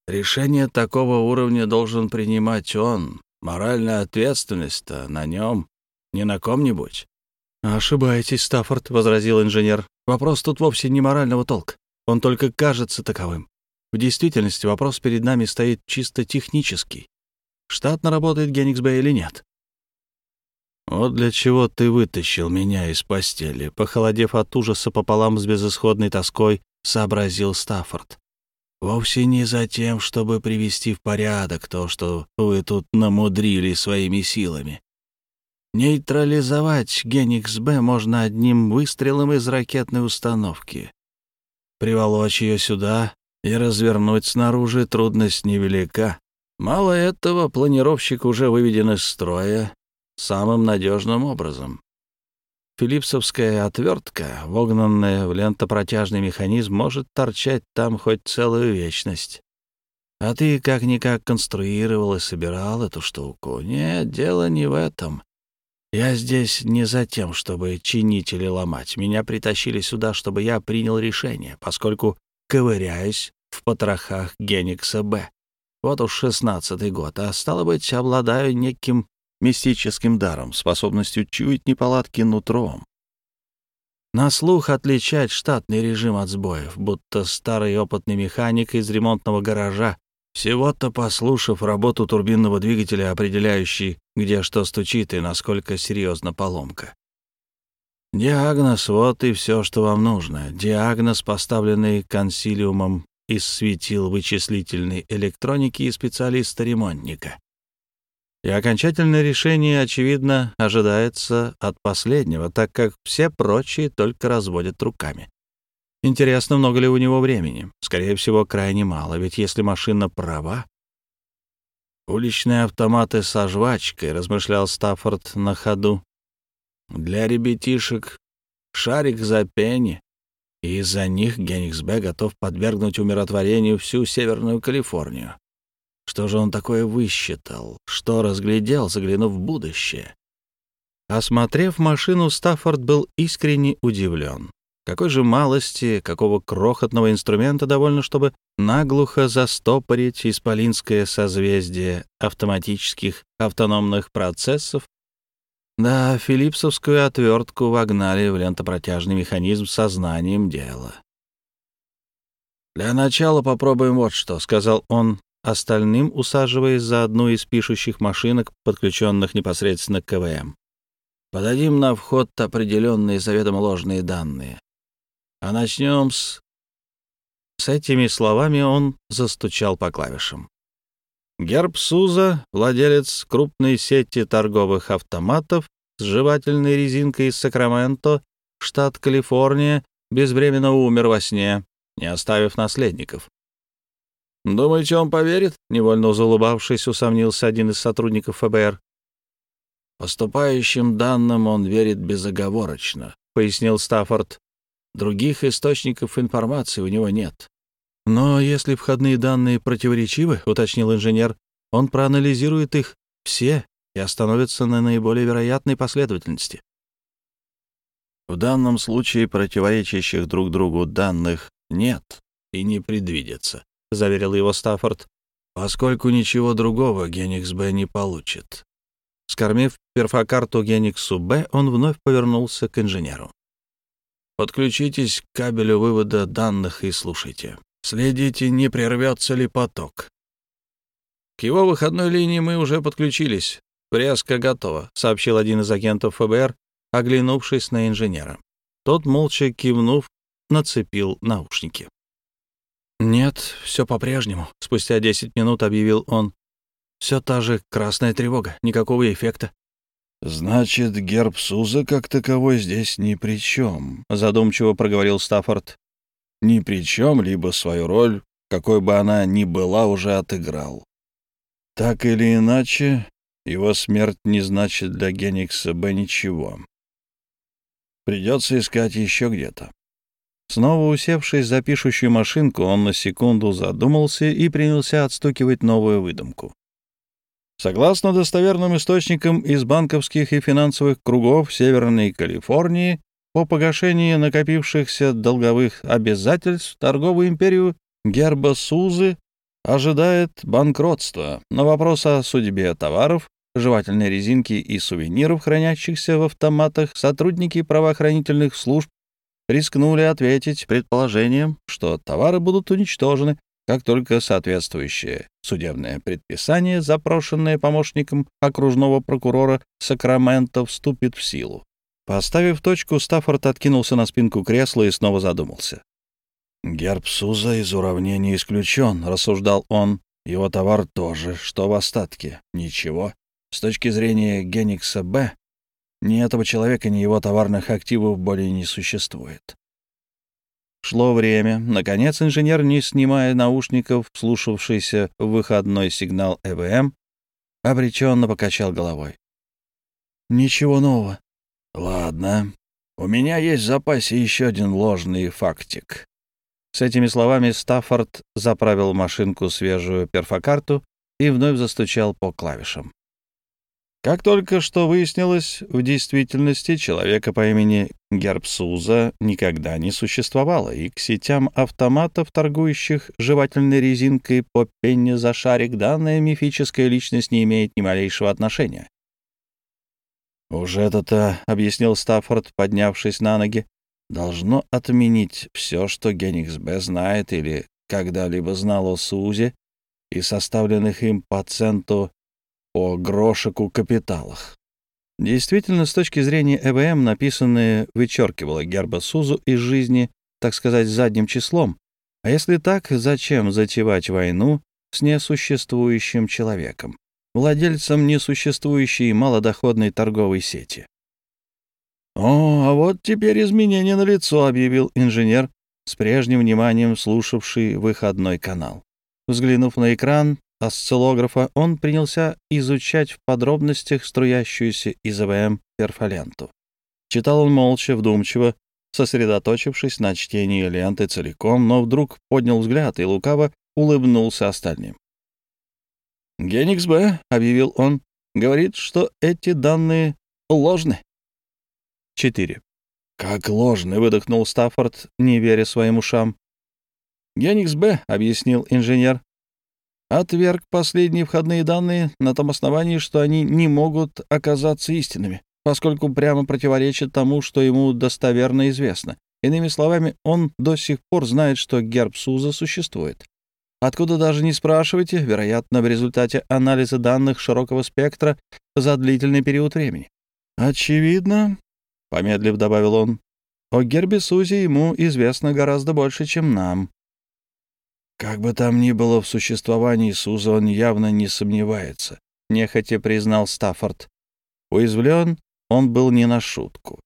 «Решение такого уровня должен принимать он. Моральная ответственность-то на нем, не на ком-нибудь». «Ошибаетесь, Стаффорд», — возразил инженер. «Вопрос тут вовсе не морального толка. Он только кажется таковым. В действительности вопрос перед нами стоит чисто технический. Штатно работает Гениксбей или нет?» «Вот для чего ты вытащил меня из постели», — похолодев от ужаса пополам с безысходной тоской, — сообразил Стаффорд. «Вовсе не за тем, чтобы привести в порядок то, что вы тут намудрили своими силами. Нейтрализовать Геникс Б можно одним выстрелом из ракетной установки. Приволочь ее сюда и развернуть снаружи трудность невелика. Мало этого, планировщик уже выведен из строя самым надежным образом. Филипсовская отвертка, вогнанная в лентопротяжный механизм, может торчать там хоть целую вечность. А ты как-никак конструировал и собирал эту штуку. Нет, дело не в этом. Я здесь не за тем, чтобы чинить или ломать. Меня притащили сюда, чтобы я принял решение, поскольку ковыряюсь в потрохах Геникса Б. Вот уж шестнадцатый год, а стало быть, обладаю неким мистическим даром, способностью чуять неполадки нутром. На слух отличать штатный режим от сбоев, будто старый опытный механик из ремонтного гаража, всего-то послушав работу турбинного двигателя, определяющий, где что стучит и насколько серьезна поломка. Диагноз — вот и все, что вам нужно. Диагноз, поставленный консилиумом из светил вычислительной электроники и специалиста-ремонтника. И окончательное решение, очевидно, ожидается от последнего, так как все прочие только разводят руками. Интересно, много ли у него времени? Скорее всего, крайне мало, ведь если машина права... «Уличные автоматы со жвачкой», — размышлял Стаффорд на ходу. «Для ребятишек шарик за пенни, и из-за них Гениксбе готов подвергнуть умиротворению всю Северную Калифорнию. Что же он такое высчитал? Что разглядел, заглянув в будущее? Осмотрев машину, Стаффорд был искренне удивлен. Какой же малости, какого крохотного инструмента довольно, чтобы наглухо застопорить исполинское созвездие автоматических автономных процессов? Да, филипсовскую отвертку вогнали в лентопротяжный механизм сознанием дела. «Для начала попробуем вот что», — сказал он остальным, усаживаясь за одну из пишущих машинок, подключенных непосредственно к КВМ. «Подадим на вход определенные заведомо ложные данные. А начнем с...» С этими словами он застучал по клавишам. Герб Суза, владелец крупной сети торговых автоматов с жевательной резинкой из Сакраменто, штат Калифорния, безвременно умер во сне, не оставив наследников. «Думаете, он поверит?» — невольно заулыбавшись, усомнился один из сотрудников ФБР. «Поступающим данным он верит безоговорочно», — пояснил Стаффорд. «Других источников информации у него нет». «Но если входные данные противоречивы», — уточнил инженер, «он проанализирует их все и остановится на наиболее вероятной последовательности». В данном случае противоречащих друг другу данных нет и не предвидится. — заверил его Стаффорд, — «поскольку ничего другого Геникс Б не получит». Скормив перфокарту Гениксу Б, он вновь повернулся к инженеру. «Подключитесь к кабелю вывода данных и слушайте. Следите, не прервется ли поток». «К его выходной линии мы уже подключились. Врезка готова», — сообщил один из агентов ФБР, оглянувшись на инженера. Тот, молча кивнув, нацепил наушники. «Нет, все по-прежнему», — спустя десять минут объявил он. «Все та же красная тревога, никакого эффекта». «Значит, герб Суза как таковой здесь ни при чем», — задумчиво проговорил Стаффорд. «Ни при чем, либо свою роль, какой бы она ни была, уже отыграл. Так или иначе, его смерть не значит для Геникса Б ничего. Придется искать еще где-то. Снова усевшись за пишущую машинку, он на секунду задумался и принялся отстукивать новую выдумку. Согласно достоверным источникам из банковских и финансовых кругов Северной Калифорнии, по погашении накопившихся долговых обязательств торговую империю Герба Сузы ожидает банкротство. На вопрос о судьбе товаров, жевательной резинки и сувениров, хранящихся в автоматах, сотрудники правоохранительных служб рискнули ответить предположением, что товары будут уничтожены, как только соответствующее судебное предписание, запрошенное помощником окружного прокурора Сакраменто, вступит в силу. Поставив точку, Стаффорд откинулся на спинку кресла и снова задумался. «Герб Суза из уравнения исключен», — рассуждал он. «Его товар тоже, что в остатке. Ничего. С точки зрения Геникса Б, ни этого человека, ни его товарных активов более не существует. Шло время. Наконец инженер, не снимая наушников, слушавшийся в выходной сигнал ЭВМ, обреченно покачал головой. «Ничего нового». «Ладно. У меня есть в запасе еще один ложный фактик». С этими словами Стаффорд заправил в машинку свежую перфокарту и вновь застучал по клавишам. Как только что выяснилось, в действительности человека по имени Гербсуза никогда не существовало, и к сетям автоматов, торгующих жевательной резинкой по пенне за шарик, данная мифическая личность не имеет ни малейшего отношения. «Уже это-то», — объяснил Стаффорд, поднявшись на ноги, — «должно отменить все, что Геникс Б знает или когда-либо знал о Сузе и составленных им по центу о грошику капиталах. Действительно, с точки зрения ЭВМ, написанное вычеркивало герба Сузу из жизни, так сказать, задним числом. А если так, зачем затевать войну с несуществующим человеком, владельцем несуществующей малодоходной торговой сети? «О, а вот теперь изменение на лицо», — объявил инженер, с прежним вниманием слушавший выходной канал. Взглянув на экран, осциллографа, он принялся изучать в подробностях струящуюся из АВМ перфоленту. Читал он молча, вдумчиво, сосредоточившись на чтении ленты целиком, но вдруг поднял взгляд и лукаво улыбнулся остальным. «Геникс Б», — объявил он, — говорит, что эти данные ложны. 4. «Как ложны», — выдохнул Стаффорд, не веря своим ушам. «Геникс Б», — объяснил инженер, отверг последние входные данные на том основании, что они не могут оказаться истинными, поскольку прямо противоречат тому, что ему достоверно известно. Иными словами, он до сих пор знает, что герб Суза существует. Откуда даже не спрашивайте, вероятно, в результате анализа данных широкого спектра за длительный период времени. «Очевидно», — помедлив добавил он, — «о гербе Сузи ему известно гораздо больше, чем нам. Как бы там ни было в существовании Суза, он явно не сомневается, — нехотя признал Стаффорд. Уязвлен он был не на шутку.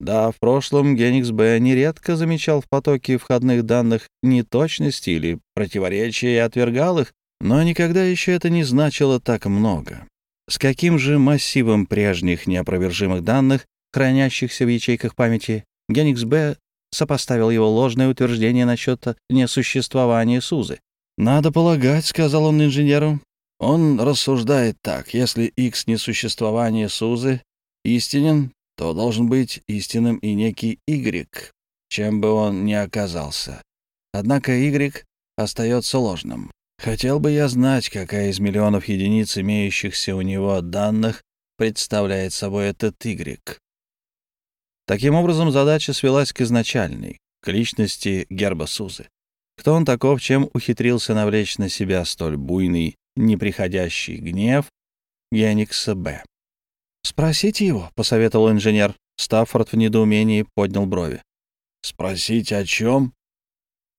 Да, в прошлом Геникс Б. нередко замечал в потоке входных данных неточности или противоречия и отвергал их, но никогда еще это не значило так много. С каким же массивом прежних неопровержимых данных, хранящихся в ячейках памяти, Геникс Б сопоставил его ложное утверждение насчет несуществования Сузы. «Надо полагать», — сказал он инженеру. «Он рассуждает так. Если X несуществование Сузы истинен, то должен быть истинным и некий Y, чем бы он ни оказался. Однако Y остается ложным. Хотел бы я знать, какая из миллионов единиц имеющихся у него данных представляет собой этот Y. Таким образом, задача свелась к изначальной, к личности Герба Сузы. Кто он таков, чем ухитрился навлечь на себя столь буйный, неприходящий гнев Геникса Б. «Спросите его», — посоветовал инженер. Стаффорд в недоумении поднял брови. «Спросить о чем?»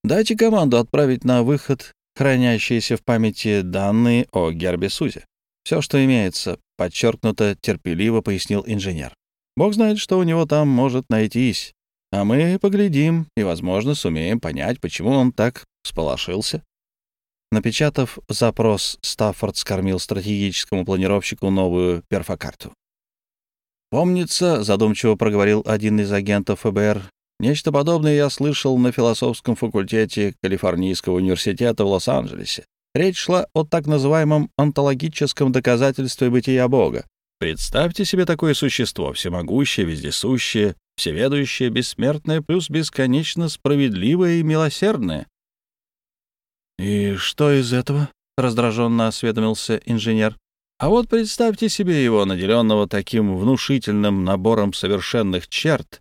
«Дайте команду отправить на выход хранящиеся в памяти данные о Гербе Сузе. Все, что имеется, подчеркнуто терпеливо пояснил инженер. Бог знает, что у него там может найтись. А мы поглядим и, возможно, сумеем понять, почему он так сполошился. Напечатав запрос, Стаффорд скормил стратегическому планировщику новую перфокарту. «Помнится», — задумчиво проговорил один из агентов ФБР, «нечто подобное я слышал на философском факультете Калифорнийского университета в Лос-Анджелесе. Речь шла о так называемом онтологическом доказательстве бытия Бога, Представьте себе такое существо, всемогущее, вездесущее, всеведущее, бессмертное, плюс бесконечно справедливое и милосердное. «И что из этого?» — раздраженно осведомился инженер. «А вот представьте себе его, наделенного таким внушительным набором совершенных черт,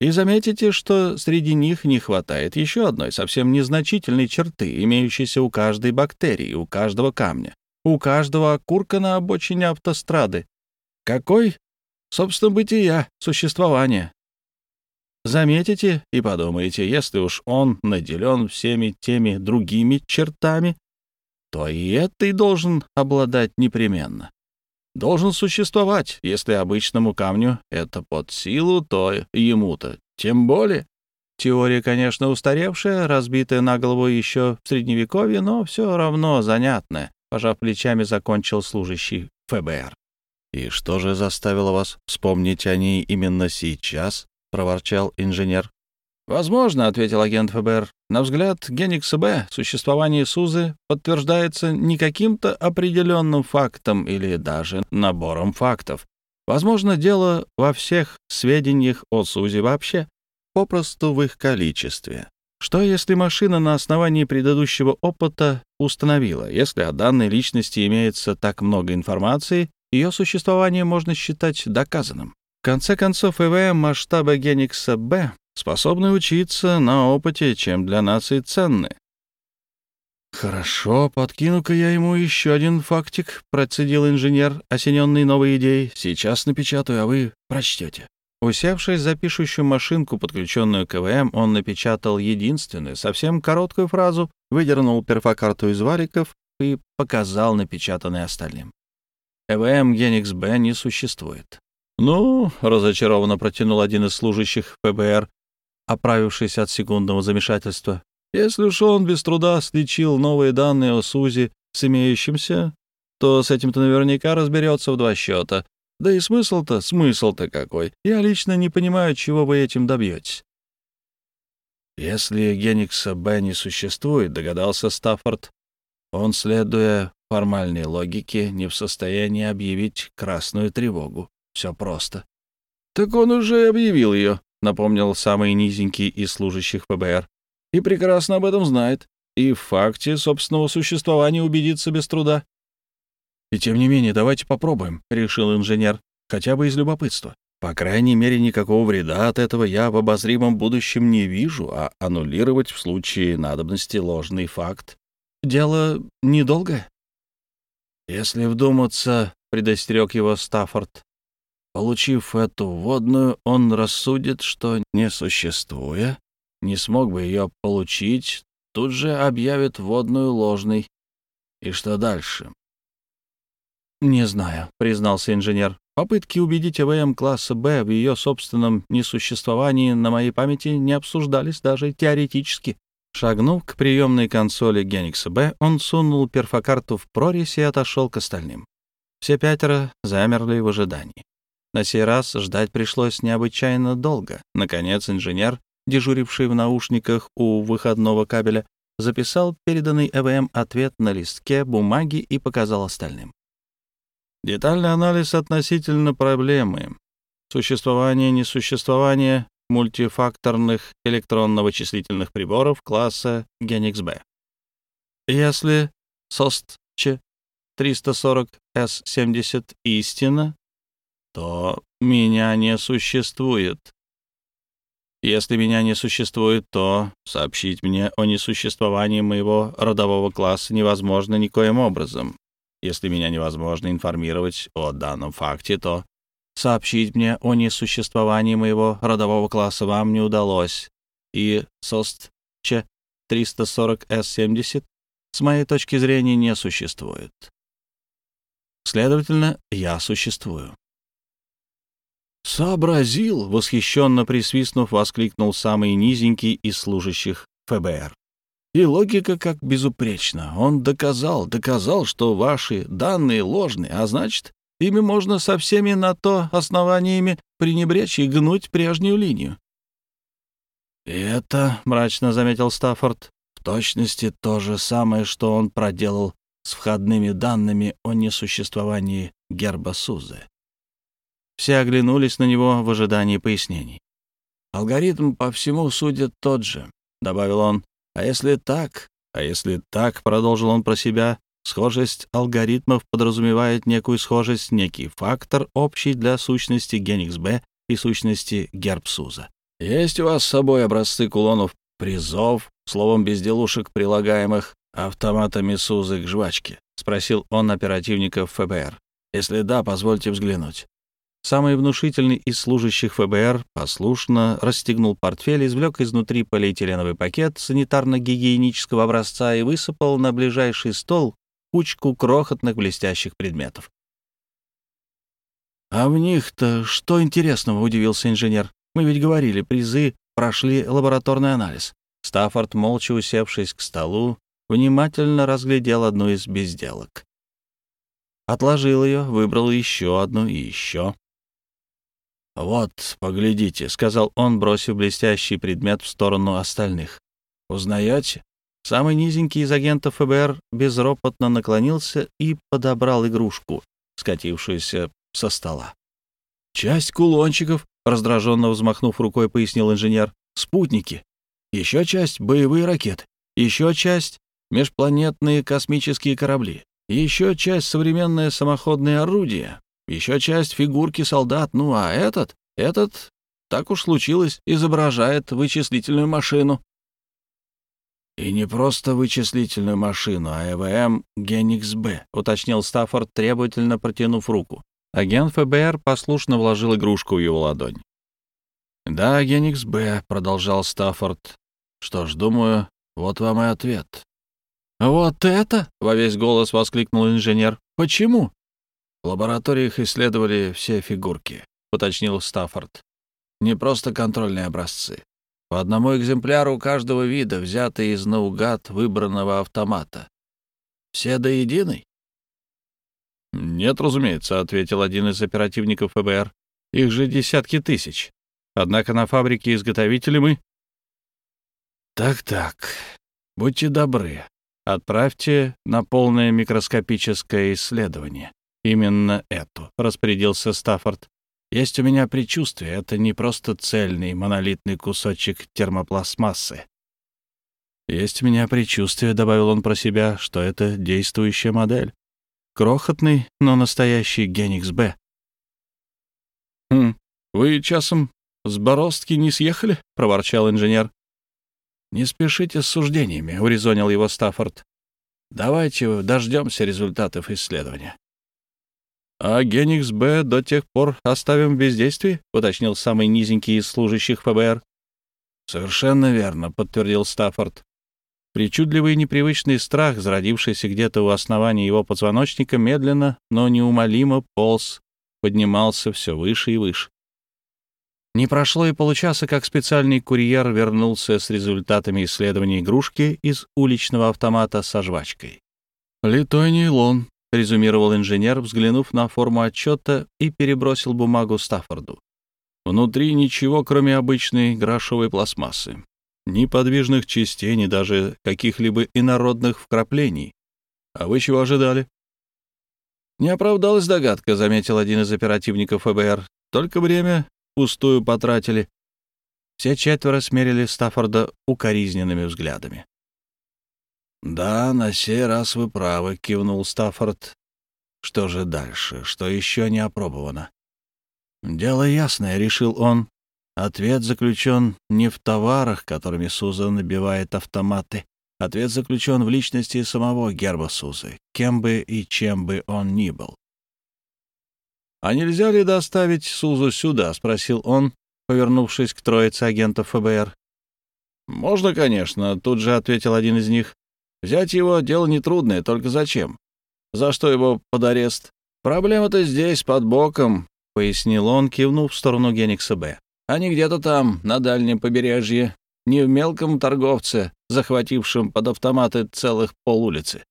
и заметите, что среди них не хватает еще одной совсем незначительной черты, имеющейся у каждой бактерии, у каждого камня, у каждого окурка на обочине автострады, какой, собственно, бытия, существование? Заметите и подумайте, если уж он наделен всеми теми другими чертами, то и этой должен обладать непременно. Должен существовать, если обычному камню это под силу, то ему-то тем более. Теория, конечно, устаревшая, разбитая на голову еще в Средневековье, но все равно занятная, пожав плечами, закончил служащий ФБР. «И что же заставило вас вспомнить о ней именно сейчас?» — проворчал инженер. «Возможно», — ответил агент ФБР. «На взгляд Геникса Б. существование Сузы подтверждается не каким-то определенным фактом или даже набором фактов. Возможно, дело во всех сведениях о Сузе вообще, попросту в их количестве. Что если машина на основании предыдущего опыта установила, если о данной личности имеется так много информации, ее существование можно считать доказанным? В конце концов, ИВМ масштаба Геникса Б способны учиться на опыте, чем для нации ценны. «Хорошо, подкину-ка я ему еще один фактик», — процедил инженер, осененный новой идеей. «Сейчас напечатаю, а вы прочтете». Усевшись за пишущую машинку, подключенную к КВМ, он напечатал единственную, совсем короткую фразу, выдернул перфокарту из валиков и показал напечатанный остальным. ЭВМ Геникс Б не существует. «Ну», — разочарованно протянул один из служащих ФБР, оправившись от секундного замешательства. «Если уж он без труда сличил новые данные о Сузе с имеющимся, то с этим-то наверняка разберется в два счета. Да и смысл-то, смысл-то какой. Я лично не понимаю, чего вы этим добьетесь». «Если Геникса Б не существует», — догадался Стаффорд, он, следуя формальной логике, не в состоянии объявить красную тревогу. Все просто. «Так он уже объявил ее», — напомнил самый низенький из служащих ФБР. «И прекрасно об этом знает. И в факте собственного существования убедиться без труда». «И тем не менее, давайте попробуем», — решил инженер, хотя бы из любопытства. По крайней мере, никакого вреда от этого я в обозримом будущем не вижу, а аннулировать в случае надобности ложный факт — дело недолгое. Если вдуматься, — предостерег его Стаффорд, Получив эту водную, он рассудит, что, не существуя, не смог бы ее получить, тут же объявит водную ложной. И что дальше? «Не знаю», — признался инженер. «Попытки убедить АВМ класса «Б» в ее собственном несуществовании на моей памяти не обсуждались даже теоретически». Шагнув к приемной консоли Геникса Б, он сунул перфокарту в прорезь и отошел к остальным. Все пятеро замерли в ожидании. На сей раз ждать пришлось необычайно долго. Наконец инженер, дежуривший в наушниках у выходного кабеля, записал переданный ЭВМ ответ на листке бумаги и показал остальным. Детальный анализ относительно проблемы. Существование несуществование мультифакторных электронно-вычислительных приборов класса Genix-B. Если СОСТ-Ч 340С70 истина, то меня не существует. Если меня не существует, то сообщить мне о несуществовании моего родового класса невозможно никоим образом. Если меня невозможно информировать о данном факте, то сообщить мне о несуществовании моего родового класса вам не удалось. И СОСТ Ч 340С70 с моей точки зрения не существует. Следовательно, я существую. «Сообразил!» — восхищенно присвистнув, воскликнул самый низенький из служащих ФБР. «И логика как безупречна. Он доказал, доказал, что ваши данные ложные, а значит, ими можно со всеми на то основаниями пренебречь и гнуть прежнюю линию». «И это, — мрачно заметил Стаффорд, — в точности то же самое, что он проделал с входными данными о несуществовании герба Сузы. Все оглянулись на него в ожидании пояснений. «Алгоритм по всему судит тот же», — добавил он. «А если так, а если так, — продолжил он про себя, — схожесть алгоритмов подразумевает некую схожесть, некий фактор, общий для сущности Геникс-Б и сущности Гербсуза. Есть у вас с собой образцы кулонов призов, словом безделушек, прилагаемых автоматами Сузы к жвачке?» — спросил он оперативников ФБР. «Если да, позвольте взглянуть». Самый внушительный из служащих ФБР послушно расстегнул портфель, извлек изнутри полиэтиленовый пакет санитарно-гигиенического образца и высыпал на ближайший стол кучку крохотных блестящих предметов. «А в них-то что интересного?» — удивился инженер. «Мы ведь говорили, призы прошли лабораторный анализ». Стаффорд, молча усевшись к столу, внимательно разглядел одну из безделок. Отложил ее, выбрал еще одну и еще. «Вот, поглядите», — сказал он, бросив блестящий предмет в сторону остальных. «Узнаете?» Самый низенький из агентов ФБР безропотно наклонился и подобрал игрушку, скатившуюся со стола. «Часть кулончиков», — раздраженно взмахнув рукой, пояснил инженер, — «спутники. Еще часть — боевые ракеты. Еще часть — межпланетные космические корабли. Еще часть — современное самоходное орудие. Еще часть — фигурки солдат. Ну а этот, этот, так уж случилось, изображает вычислительную машину. «И не просто вычислительную машину, а ЭВМ Геникс-Б», — уточнил Стаффорд, требовательно протянув руку. Агент ФБР послушно вложил игрушку в его ладонь. «Да, Геникс-Б», — продолжал Стаффорд. «Что ж, думаю, вот вам и ответ». «Вот это?» — во весь голос воскликнул инженер. «Почему?» «В лабораториях исследовали все фигурки», — уточнил Стаффорд. «Не просто контрольные образцы. По одному экземпляру каждого вида, взятый из наугад выбранного автомата. Все до единой? «Нет, разумеется», — ответил один из оперативников ФБР. «Их же десятки тысяч. Однако на фабрике изготовители мы...» «Так-так, будьте добры, отправьте на полное микроскопическое исследование. Именно эту», — распорядился Стаффорд. Есть у меня предчувствие, это не просто цельный монолитный кусочек термопластмассы. Есть у меня предчувствие, — добавил он про себя, — что это действующая модель. Крохотный, но настоящий Геникс Б. «Хм, вы часом с Бороздки не съехали?» — проворчал инженер. «Не спешите с суждениями», — урезонил его Стаффорд. «Давайте дождемся результатов исследования». «А Геникс Б до тех пор оставим в бездействии?» — уточнил самый низенький из служащих ФБР. «Совершенно верно», — подтвердил Стаффорд. Причудливый и непривычный страх, зародившийся где-то у основания его позвоночника, медленно, но неумолимо полз, поднимался все выше и выше. Не прошло и получаса, как специальный курьер вернулся с результатами исследования игрушки из уличного автомата со жвачкой. «Литой нейлон», — резюмировал инженер, взглянув на форму отчета и перебросил бумагу Стаффорду. «Внутри ничего, кроме обычной грошовой пластмассы. Ни подвижных частей, ни даже каких-либо инородных вкраплений. А вы чего ожидали?» «Не оправдалась догадка», — заметил один из оперативников ФБР. «Только время пустую потратили». Все четверо смерили Стаффорда укоризненными взглядами. «Да, на сей раз вы правы», — кивнул Стаффорд. «Что же дальше? Что еще не опробовано?» «Дело ясное», — решил он. «Ответ заключен не в товарах, которыми Суза набивает автоматы. Ответ заключен в личности самого герба Сузы, кем бы и чем бы он ни был». «А нельзя ли доставить Сузу сюда?» — спросил он, повернувшись к троице агентов ФБР. «Можно, конечно», — тут же ответил один из них. Взять его — дело нетрудное, только зачем? За что его под арест? Проблема-то здесь, под боком, — пояснил он, кивнув в сторону Геникса Б. А не где-то там, на дальнем побережье, не в мелком торговце, захватившем под автоматы целых полулицы.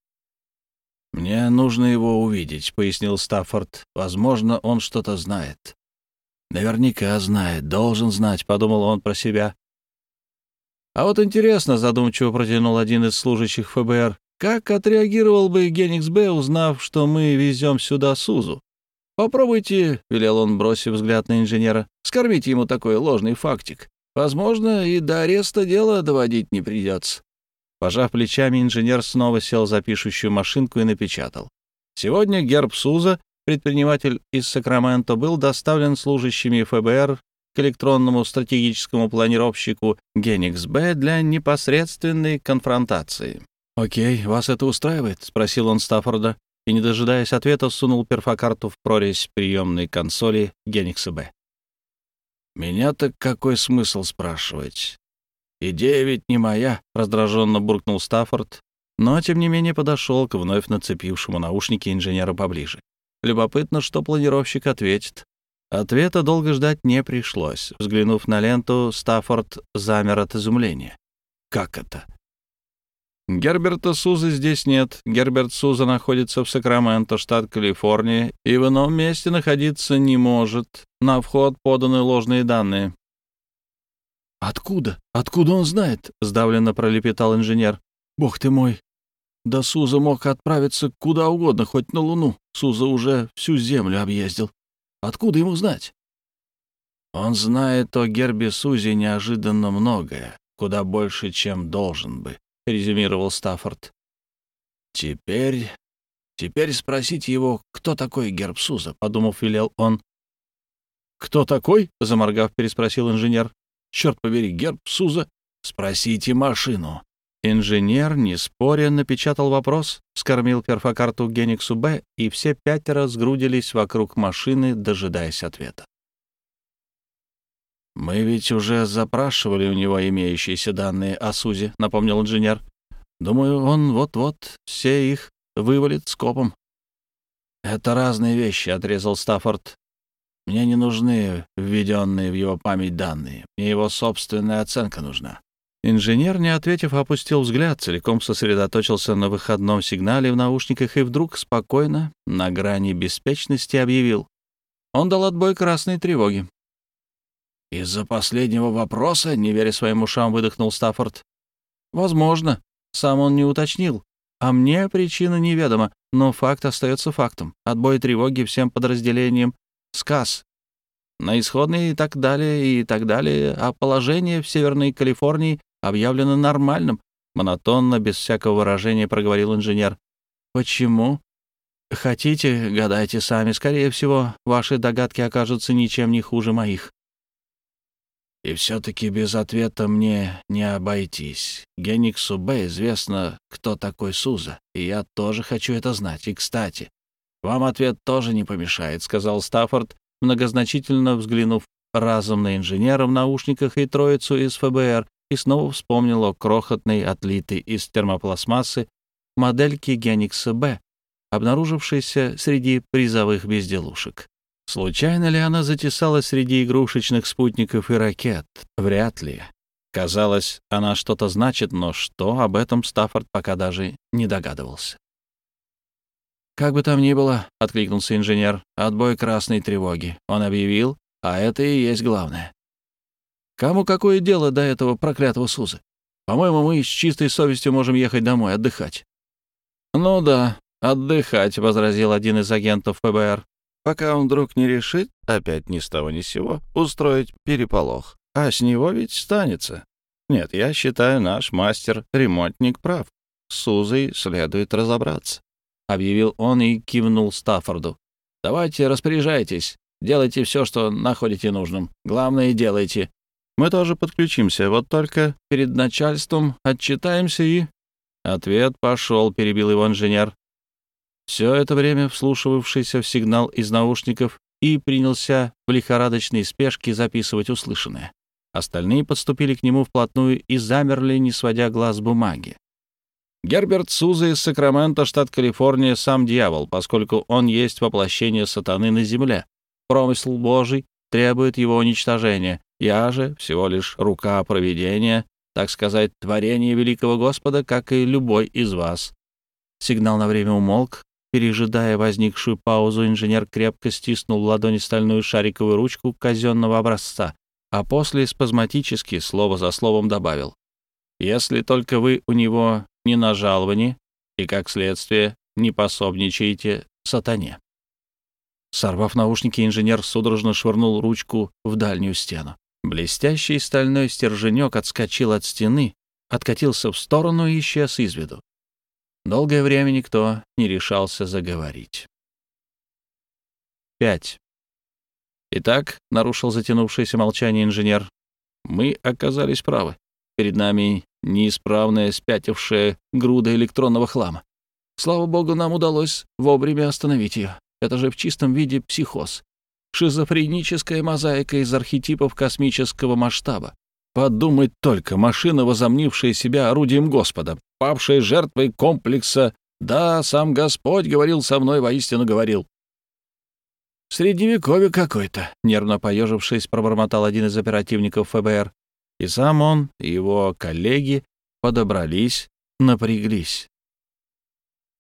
«Мне нужно его увидеть», — пояснил Стаффорд. «Возможно, он что-то знает». «Наверняка знает, должен знать», — подумал он про себя. А вот интересно, задумчиво протянул один из служащих ФБР, как отреагировал бы Геникс Б, узнав, что мы везем сюда Сузу? Попробуйте, — велел он, бросив взгляд на инженера, — скормить ему такой ложный фактик. Возможно, и до ареста дело доводить не придется. Пожав плечами, инженер снова сел за пишущую машинку и напечатал. Сегодня герб Суза, предприниматель из Сакраменто, был доставлен служащими ФБР электронному стратегическому планировщику Genix-B для непосредственной конфронтации. «Окей, вас это устраивает?» — спросил он Стаффорда и, не дожидаясь ответа, сунул перфокарту в прорезь приемной консоли Genix-B. «Меня-то какой смысл спрашивать? Идея ведь не моя», — раздраженно буркнул Стаффорд, но, тем не менее, подошел к вновь нацепившему наушники инженера поближе. Любопытно, что планировщик ответит. Ответа долго ждать не пришлось. Взглянув на ленту, Стаффорд замер от изумления. Как это? Герберта Суза здесь нет. Герберт Суза находится в Сакраменто, штат Калифорния, и в ином месте находиться не может. На вход поданы ложные данные. «Откуда? Откуда он знает?» — сдавленно пролепетал инженер. «Бог ты мой! Да Суза мог отправиться куда угодно, хоть на Луну. Суза уже всю Землю объездил. Откуда ему знать?» «Он знает о Гербе Сузе неожиданно многое, куда больше, чем должен бы», — резюмировал Стаффорд. «Теперь... теперь спросите его, кто такой Герб Суза», — подумав, велел он. «Кто такой?» — заморгав, переспросил инженер. «Черт побери, Герб Суза. Спросите машину». Инженер, не споря, напечатал вопрос, скормил перфокарту Гениксу Б, и все пятеро сгрудились вокруг машины, дожидаясь ответа. «Мы ведь уже запрашивали у него имеющиеся данные о Сузе», — напомнил инженер. «Думаю, он вот-вот все их вывалит скопом». «Это разные вещи», — отрезал Стаффорд. «Мне не нужны введенные в его память данные. Мне его собственная оценка нужна». Инженер, не ответив, опустил взгляд, целиком сосредоточился на выходном сигнале в наушниках и вдруг спокойно, на грани беспечности, объявил. Он дал отбой красной тревоги. «Из-за последнего вопроса?» — не веря своим ушам, выдохнул Стаффорд. «Возможно. Сам он не уточнил. А мне причина неведома, но факт остается фактом. Отбой тревоги всем подразделениям. Сказ. На исходные и так далее, и так далее. А положение в Северной Калифорнии объявлено нормальным», — монотонно, без всякого выражения проговорил инженер. «Почему?» «Хотите, гадайте сами. Скорее всего, ваши догадки окажутся ничем не хуже моих». И все-таки без ответа мне не обойтись. Гениксу Б известно, кто такой Суза, и я тоже хочу это знать. И, кстати, вам ответ тоже не помешает, — сказал Стаффорд, многозначительно взглянув разом на инженера в наушниках и троицу из ФБР, и снова вспомнил о крохотной, отлитой из термопластмассы модельке Геникса Б, обнаружившейся среди призовых безделушек. Случайно ли она затесалась среди игрушечных спутников и ракет? Вряд ли. Казалось, она что-то значит, но что, об этом Стаффорд пока даже не догадывался. «Как бы там ни было», — откликнулся инженер, — «отбой красной тревоги». Он объявил, а это и есть главное. Кому какое дело до этого проклятого Сузы? По-моему, мы с чистой совестью можем ехать домой, отдыхать. «Ну да, отдыхать», — возразил один из агентов ФБР пока он вдруг не решит, опять ни с того ни с сего, устроить переполох. А с него ведь станется. Нет, я считаю, наш мастер-ремонтник прав. С Сузой следует разобраться. Объявил он и кивнул Стаффорду. «Давайте, распоряжайтесь. Делайте все, что находите нужным. Главное, делайте. Мы тоже подключимся, вот только перед начальством отчитаемся и...» Ответ пошел, перебил его инженер. Все это время вслушивавшийся в сигнал из наушников и принялся в лихорадочной спешке записывать услышанное. Остальные подступили к нему вплотную и замерли, не сводя глаз бумаги. Герберт Суза из Сакрамента, штат Калифорния, сам дьявол, поскольку он есть воплощение сатаны на земле. Промысл Божий требует его уничтожения. Я же всего лишь рука провидения, так сказать, творение великого Господа, как и любой из вас. Сигнал на время умолк, Пережидая возникшую паузу, инженер крепко стиснул в ладони стальную шариковую ручку казенного образца, а после спазматически, слово за словом, добавил. «Если только вы у него не на жаловании и, как следствие, не пособничаете сатане». Сорвав наушники, инженер судорожно швырнул ручку в дальнюю стену. Блестящий стальной стерженек отскочил от стены, откатился в сторону и исчез из виду. Долгое время никто не решался заговорить. 5. Итак, нарушил затянувшееся молчание инженер, мы оказались правы. Перед нами неисправная, спятившая груда электронного хлама. Слава богу, нам удалось вовремя остановить ее. Это же в чистом виде психоз. Шизофреническая мозаика из архетипов космического масштаба. Подумать только, машина, возомнившая себя орудием Господа, павшая жертвой комплекса. Да, сам Господь говорил со мной, воистину говорил. «Средневековье какой-то», — нервно поежившись, пробормотал один из оперативников ФБР. И сам он, и его коллеги подобрались, напряглись.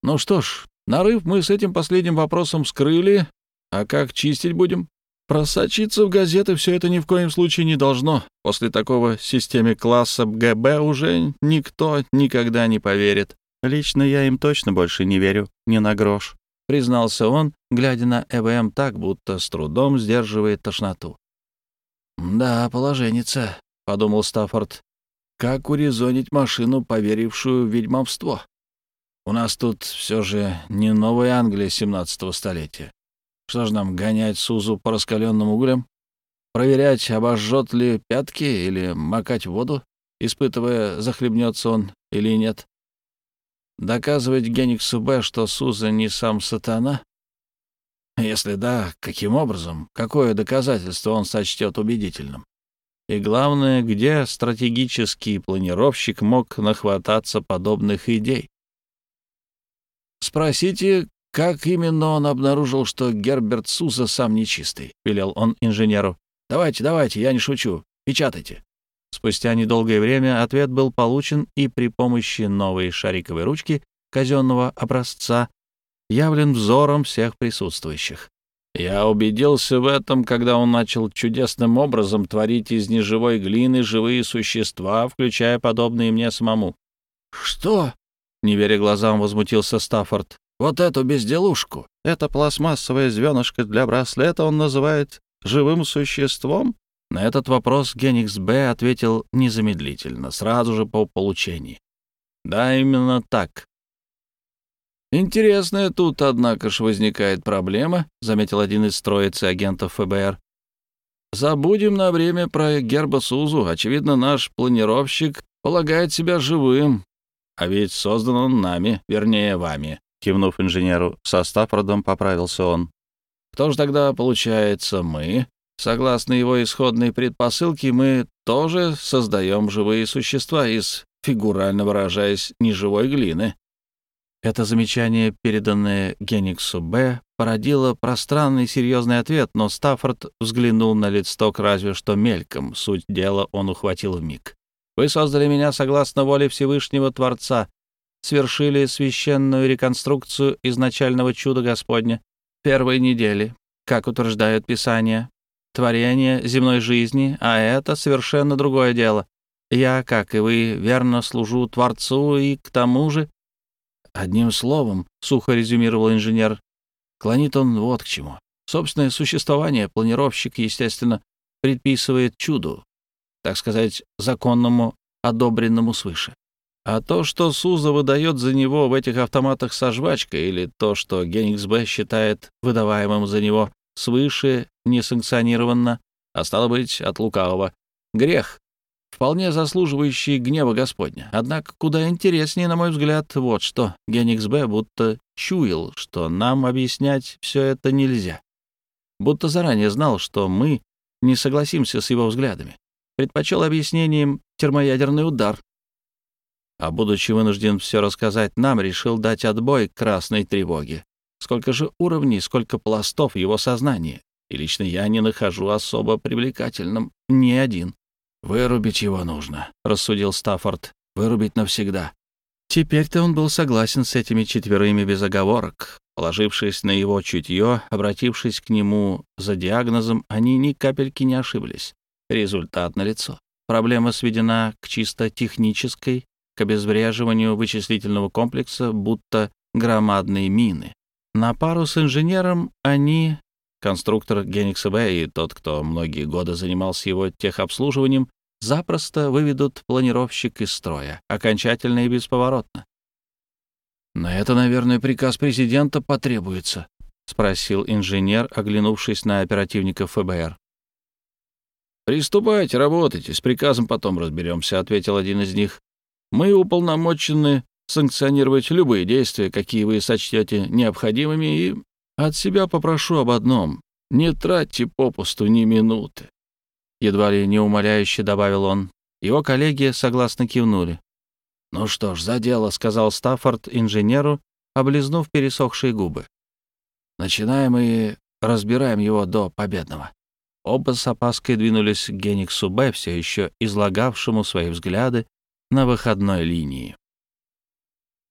Ну что ж, нарыв мы с этим последним вопросом скрыли, а как чистить будем? Просочиться в газеты все это ни в коем случае не должно. После такого системе класса ГБ уже никто никогда не поверит. Лично я им точно больше не верю, ни на грош, признался он, глядя на ЭВМ так, будто с трудом сдерживает тошноту. «Да, положенница», — подумал Стаффорд. «Как урезонить машину, поверившую в ведьмовство? У нас тут все же не новая Англия 17-го столетия. Что ж нам, гонять Сузу по раскаленным углям? Проверять, обожжет ли пятки или макать в воду, испытывая, захлебнется он или нет? Доказывать Гениксу Б, что Суза не сам сатана? Если да, каким образом? Какое доказательство он сочтет убедительным? И главное, где стратегический планировщик мог нахвататься подобных идей? Спросите, как именно он обнаружил, что Герберт Суза сам нечистый, — велел он инженеру. Давайте, давайте, я не шучу. Печатайте. Спустя недолгое время ответ был получен и при помощи новой шариковой ручки казенного образца явлен взором всех присутствующих. Я убедился в этом, когда он начал чудесным образом творить из неживой глины живые существа, включая подобные мне самому. «Что?» — не веря глазам, возмутился Стаффорд. «Вот эту безделушку, это пластмассовое звенышко для браслета он называет живым существом?» На этот вопрос Геникс Б. ответил незамедлительно, сразу же по получении. «Да, именно так. «Интересная тут, однако ж, возникает проблема», — заметил один из троицы агентов ФБР. «Забудем на время про Герба Сузу. Очевидно, наш планировщик полагает себя живым. А ведь создан он нами, вернее, вами», — кивнув инженеру со Стаффордом, поправился он. «Кто же тогда, получается, мы?» Согласно его исходной предпосылке, мы тоже создаем живые существа из, фигурально выражаясь, неживой глины. Это замечание, переданное Гениксу Б., породило пространный серьезный ответ, но Стаффорд взглянул на листок разве что мельком. Суть дела он ухватил в миг. «Вы создали меня согласно воле Всевышнего Творца, свершили священную реконструкцию изначального чуда Господня первой недели, как утверждают Писания, творение земной жизни, а это совершенно другое дело. Я, как и вы, верно служу Творцу и, к тому же, Одним словом, сухо резюмировал инженер, клонит он вот к чему. Собственное существование планировщик, естественно, предписывает чуду, так сказать, законному, одобренному свыше. А то, что Суза выдает за него в этих автоматах со жвачкой, или то, что Гениксб считает выдаваемым за него свыше несанкционированно, а стало быть, от лукавого, грех, вполне заслуживающий гнева Господня. Однако куда интереснее, на мой взгляд, вот что. Геникс Б. будто чуял, что нам объяснять все это нельзя. Будто заранее знал, что мы не согласимся с его взглядами. Предпочел объяснением термоядерный удар. А будучи вынужден все рассказать нам, решил дать отбой красной тревоге. Сколько же уровней, сколько пластов его сознания. И лично я не нахожу особо привлекательным ни один. «Вырубить его нужно», — рассудил Стаффорд. «Вырубить навсегда». Теперь-то он был согласен с этими четверыми без оговорок. Положившись на его чутье, обратившись к нему за диагнозом, они ни капельки не ошиблись. Результат налицо. Проблема сведена к чисто технической, к обезвреживанию вычислительного комплекса, будто громадные мины. На пару с инженером они, конструктор Геникса Б и тот, кто многие годы занимался его техобслуживанием, запросто выведут планировщик из строя, окончательно и бесповоротно. «На это, наверное, приказ президента потребуется», — спросил инженер, оглянувшись на оперативников ФБР. «Приступайте, работайте, с приказом потом разберемся», — ответил один из них. «Мы уполномочены санкционировать любые действия, какие вы сочтете необходимыми, и от себя попрошу об одном — не тратьте попусту ни минуты. Едва ли не умоляюще добавил он. Его коллеги согласно кивнули. «Ну что ж, за дело», — сказал Стаффорд инженеру, облизнув пересохшие губы. «Начинаем и разбираем его до победного». Оба с опаской двинулись к Гениксу Б, все еще излагавшему свои взгляды на выходной линии.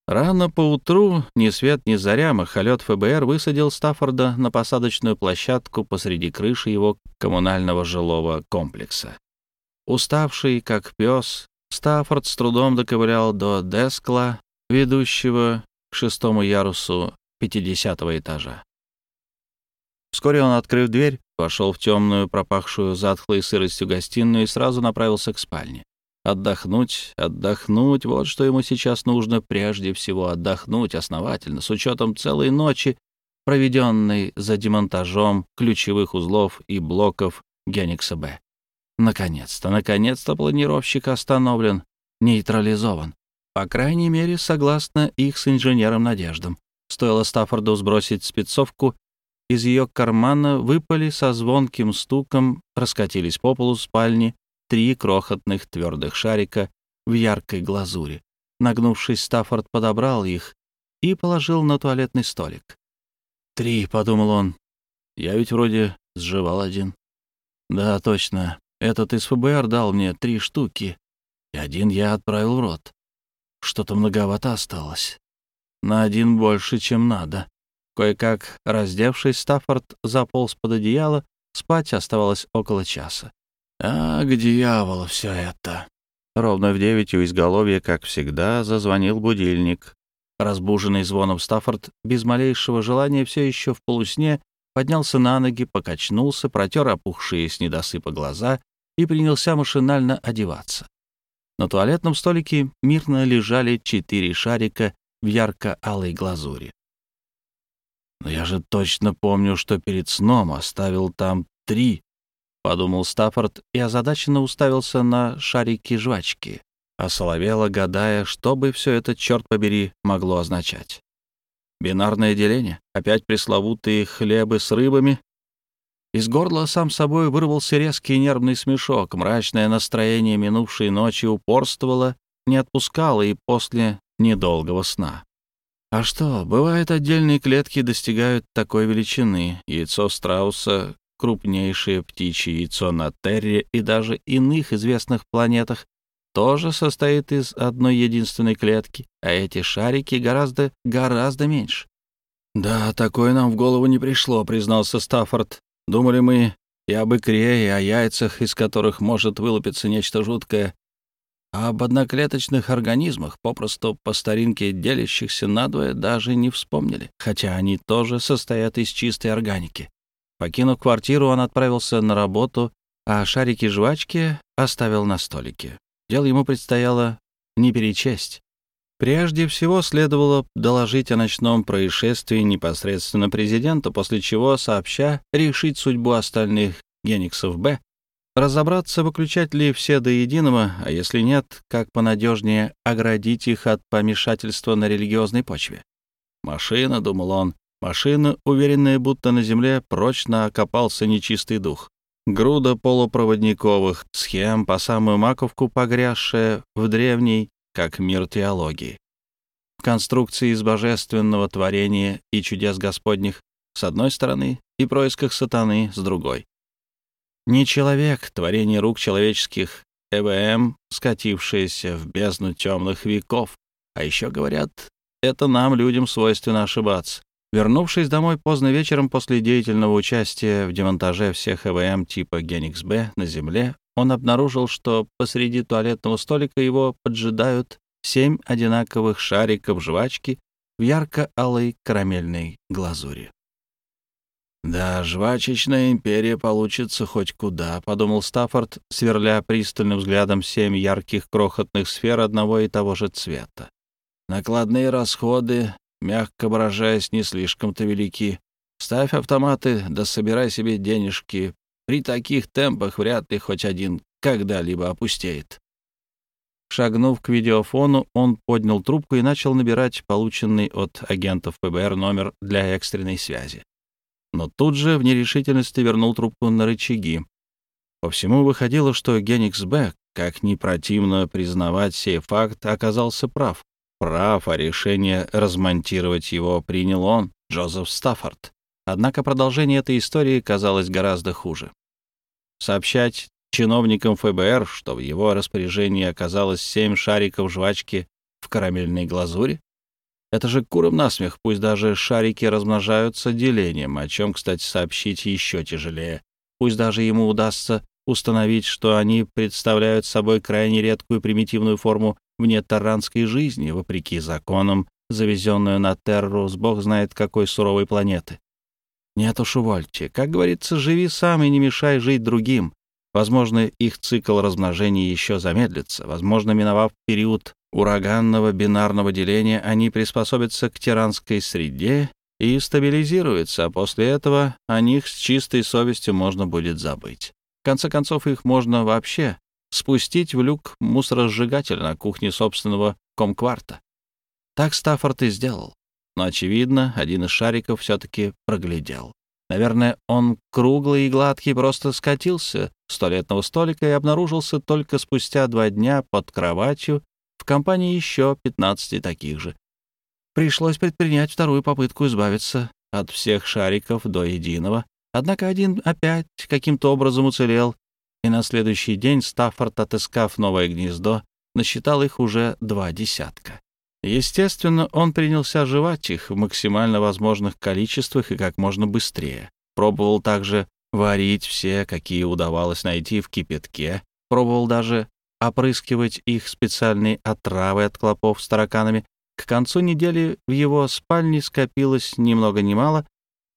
Рано поутру, ни свет ни заря, махолет ФБР высадил Стаффорда на посадочную площадку посреди крыши его коммунального жилого комплекса. Уставший, как пес, Стаффорд с трудом доковылял до дескла, ведущего к шестому ярусу пятидесятого этажа. Вскоре он, открыв дверь, вошел в темную, пропахшую затхлой сыростью гостиную и сразу направился к спальне. Отдохнуть, отдохнуть, вот что ему сейчас нужно, прежде всего отдохнуть основательно, с учетом целой ночи, проведенной за демонтажом ключевых узлов и блоков Геникса Б. Наконец-то, наконец-то планировщик остановлен, нейтрализован. По крайней мере, согласно их с инженером надеждам. Стоило Стаффорду сбросить спецовку, из ее кармана выпали со звонким стуком, раскатились по полу спальни три крохотных твердых шарика в яркой глазури. Нагнувшись, Стаффорд подобрал их и положил на туалетный столик. «Три», — подумал он. «Я ведь вроде сживал один». «Да, точно. Этот из ФБР дал мне три штуки, и один я отправил в рот. Что-то многовато осталось. На один больше, чем надо». Кое-как, раздевшись, Стаффорд заполз под одеяло, спать оставалось около часа. А, к дьяволу все это. Ровно в девять у изголовья, как всегда, зазвонил будильник. Разбуженный звоном Стаффорд, без малейшего желания, все еще в полусне, поднялся на ноги, покачнулся, протер опухшие с недосыпа глаза и принялся машинально одеваться. На туалетном столике мирно лежали четыре шарика в ярко-алой глазури. Но я же точно помню, что перед сном оставил там три подумал Стаффорд и озадаченно уставился на шарики жвачки, осоловело, гадая, что бы все это, черт побери, могло означать. Бинарное деление, опять пресловутые хлебы с рыбами. Из горла сам собой вырвался резкий нервный смешок, мрачное настроение минувшей ночи упорствовало, не отпускало и после недолгого сна. А что, бывает, отдельные клетки достигают такой величины. Яйцо страуса крупнейшее птичье яйцо на Терре и даже иных известных планетах тоже состоит из одной единственной клетки, а эти шарики гораздо, гораздо меньше. «Да, такое нам в голову не пришло», — признался Стаффорд. «Думали мы и об икре, и о яйцах, из которых может вылупиться нечто жуткое, а об одноклеточных организмах, попросту по старинке делящихся надвое, даже не вспомнили, хотя они тоже состоят из чистой органики. Покинув квартиру, он отправился на работу, а шарики жвачки оставил на столике. Дел ему предстояло не перечесть. Прежде всего следовало доложить о ночном происшествии непосредственно президенту, после чего, сообща, решить судьбу остальных гениксов Б, разобраться, выключать ли все до единого, а если нет, как понадежнее оградить их от помешательства на религиозной почве. Машина, думал он, Машина, уверенная, будто на земле, прочно окопался нечистый дух. Груда полупроводниковых схем по самую маковку погрязшая в древней, как мир теологии. Конструкции из божественного творения и чудес Господних с одной стороны и происках сатаны с другой. Не человек, творение рук человеческих, ЭВМ, скатившееся в бездну темных веков. А еще говорят, это нам, людям, свойственно ошибаться. Вернувшись домой поздно вечером после деятельного участия в демонтаже всех ЭВМ типа Геникс-Б на Земле, он обнаружил, что посреди туалетного столика его поджидают семь одинаковых шариков жвачки в ярко-алой карамельной глазури. «Да, жвачечная империя получится хоть куда», — подумал Стаффорд, сверля пристальным взглядом семь ярких крохотных сфер одного и того же цвета. Накладные расходы, мягко выражаясь, не слишком-то велики. Ставь автоматы, да собирай себе денежки. При таких темпах вряд ли хоть один когда-либо опустеет. Шагнув к видеофону, он поднял трубку и начал набирать полученный от агентов ПБР номер для экстренной связи. Но тут же в нерешительности вернул трубку на рычаги. По всему выходило, что Геникс Б, как ни противно признавать сей факт, оказался прав прав, а решение размонтировать его принял он, Джозеф Стаффорд. Однако продолжение этой истории казалось гораздо хуже. Сообщать чиновникам ФБР, что в его распоряжении оказалось семь шариков жвачки в карамельной глазури? Это же куром насмех, пусть даже шарики размножаются делением, о чем, кстати, сообщить еще тяжелее. Пусть даже ему удастся установить, что они представляют собой крайне редкую примитивную форму вне таранской жизни, вопреки законам, завезенную на Терру с бог знает какой суровой планеты. Нет уж, увольте. Как говорится, живи сам и не мешай жить другим. Возможно, их цикл размножения еще замедлится. Возможно, миновав период ураганного бинарного деления, они приспособятся к тиранской среде и стабилизируются, а после этого о них с чистой совестью можно будет забыть. В конце концов, их можно вообще спустить в люк мусоросжигателя на кухне собственного комкварта. Так Стаффорд и сделал. Но, очевидно, один из шариков все-таки проглядел. Наверное, он круглый и гладкий просто скатился с туалетного столика и обнаружился только спустя два дня под кроватью в компании еще 15 таких же. Пришлось предпринять вторую попытку избавиться от всех шариков до единого, однако один опять каким-то образом уцелел, и на следующий день Стаффорд, отыскав новое гнездо, насчитал их уже два десятка. Естественно, он принялся жевать их в максимально возможных количествах и как можно быстрее. Пробовал также варить все, какие удавалось найти в кипятке, пробовал даже опрыскивать их специальной отравой от клопов с тараканами. К концу недели в его спальне скопилось ни много ни мало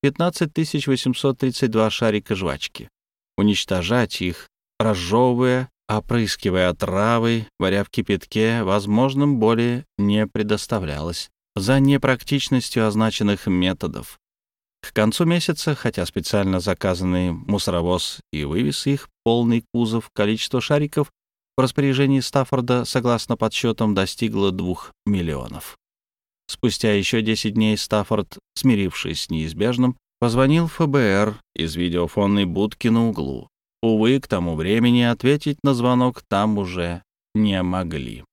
15 832 шарика жвачки. Уничтожать их, разжевывая, опрыскивая отравой, варя в кипятке, возможным более не предоставлялось за непрактичностью означенных методов. К концу месяца, хотя специально заказанный мусоровоз и вывез их, полный кузов, количество шариков в распоряжении Стаффорда, согласно подсчетам, достигло двух миллионов. Спустя еще 10 дней Стаффорд, смирившись с неизбежным, позвонил ФБР из видеофонной будки на углу. Увы, к тому времени ответить на звонок там уже не могли.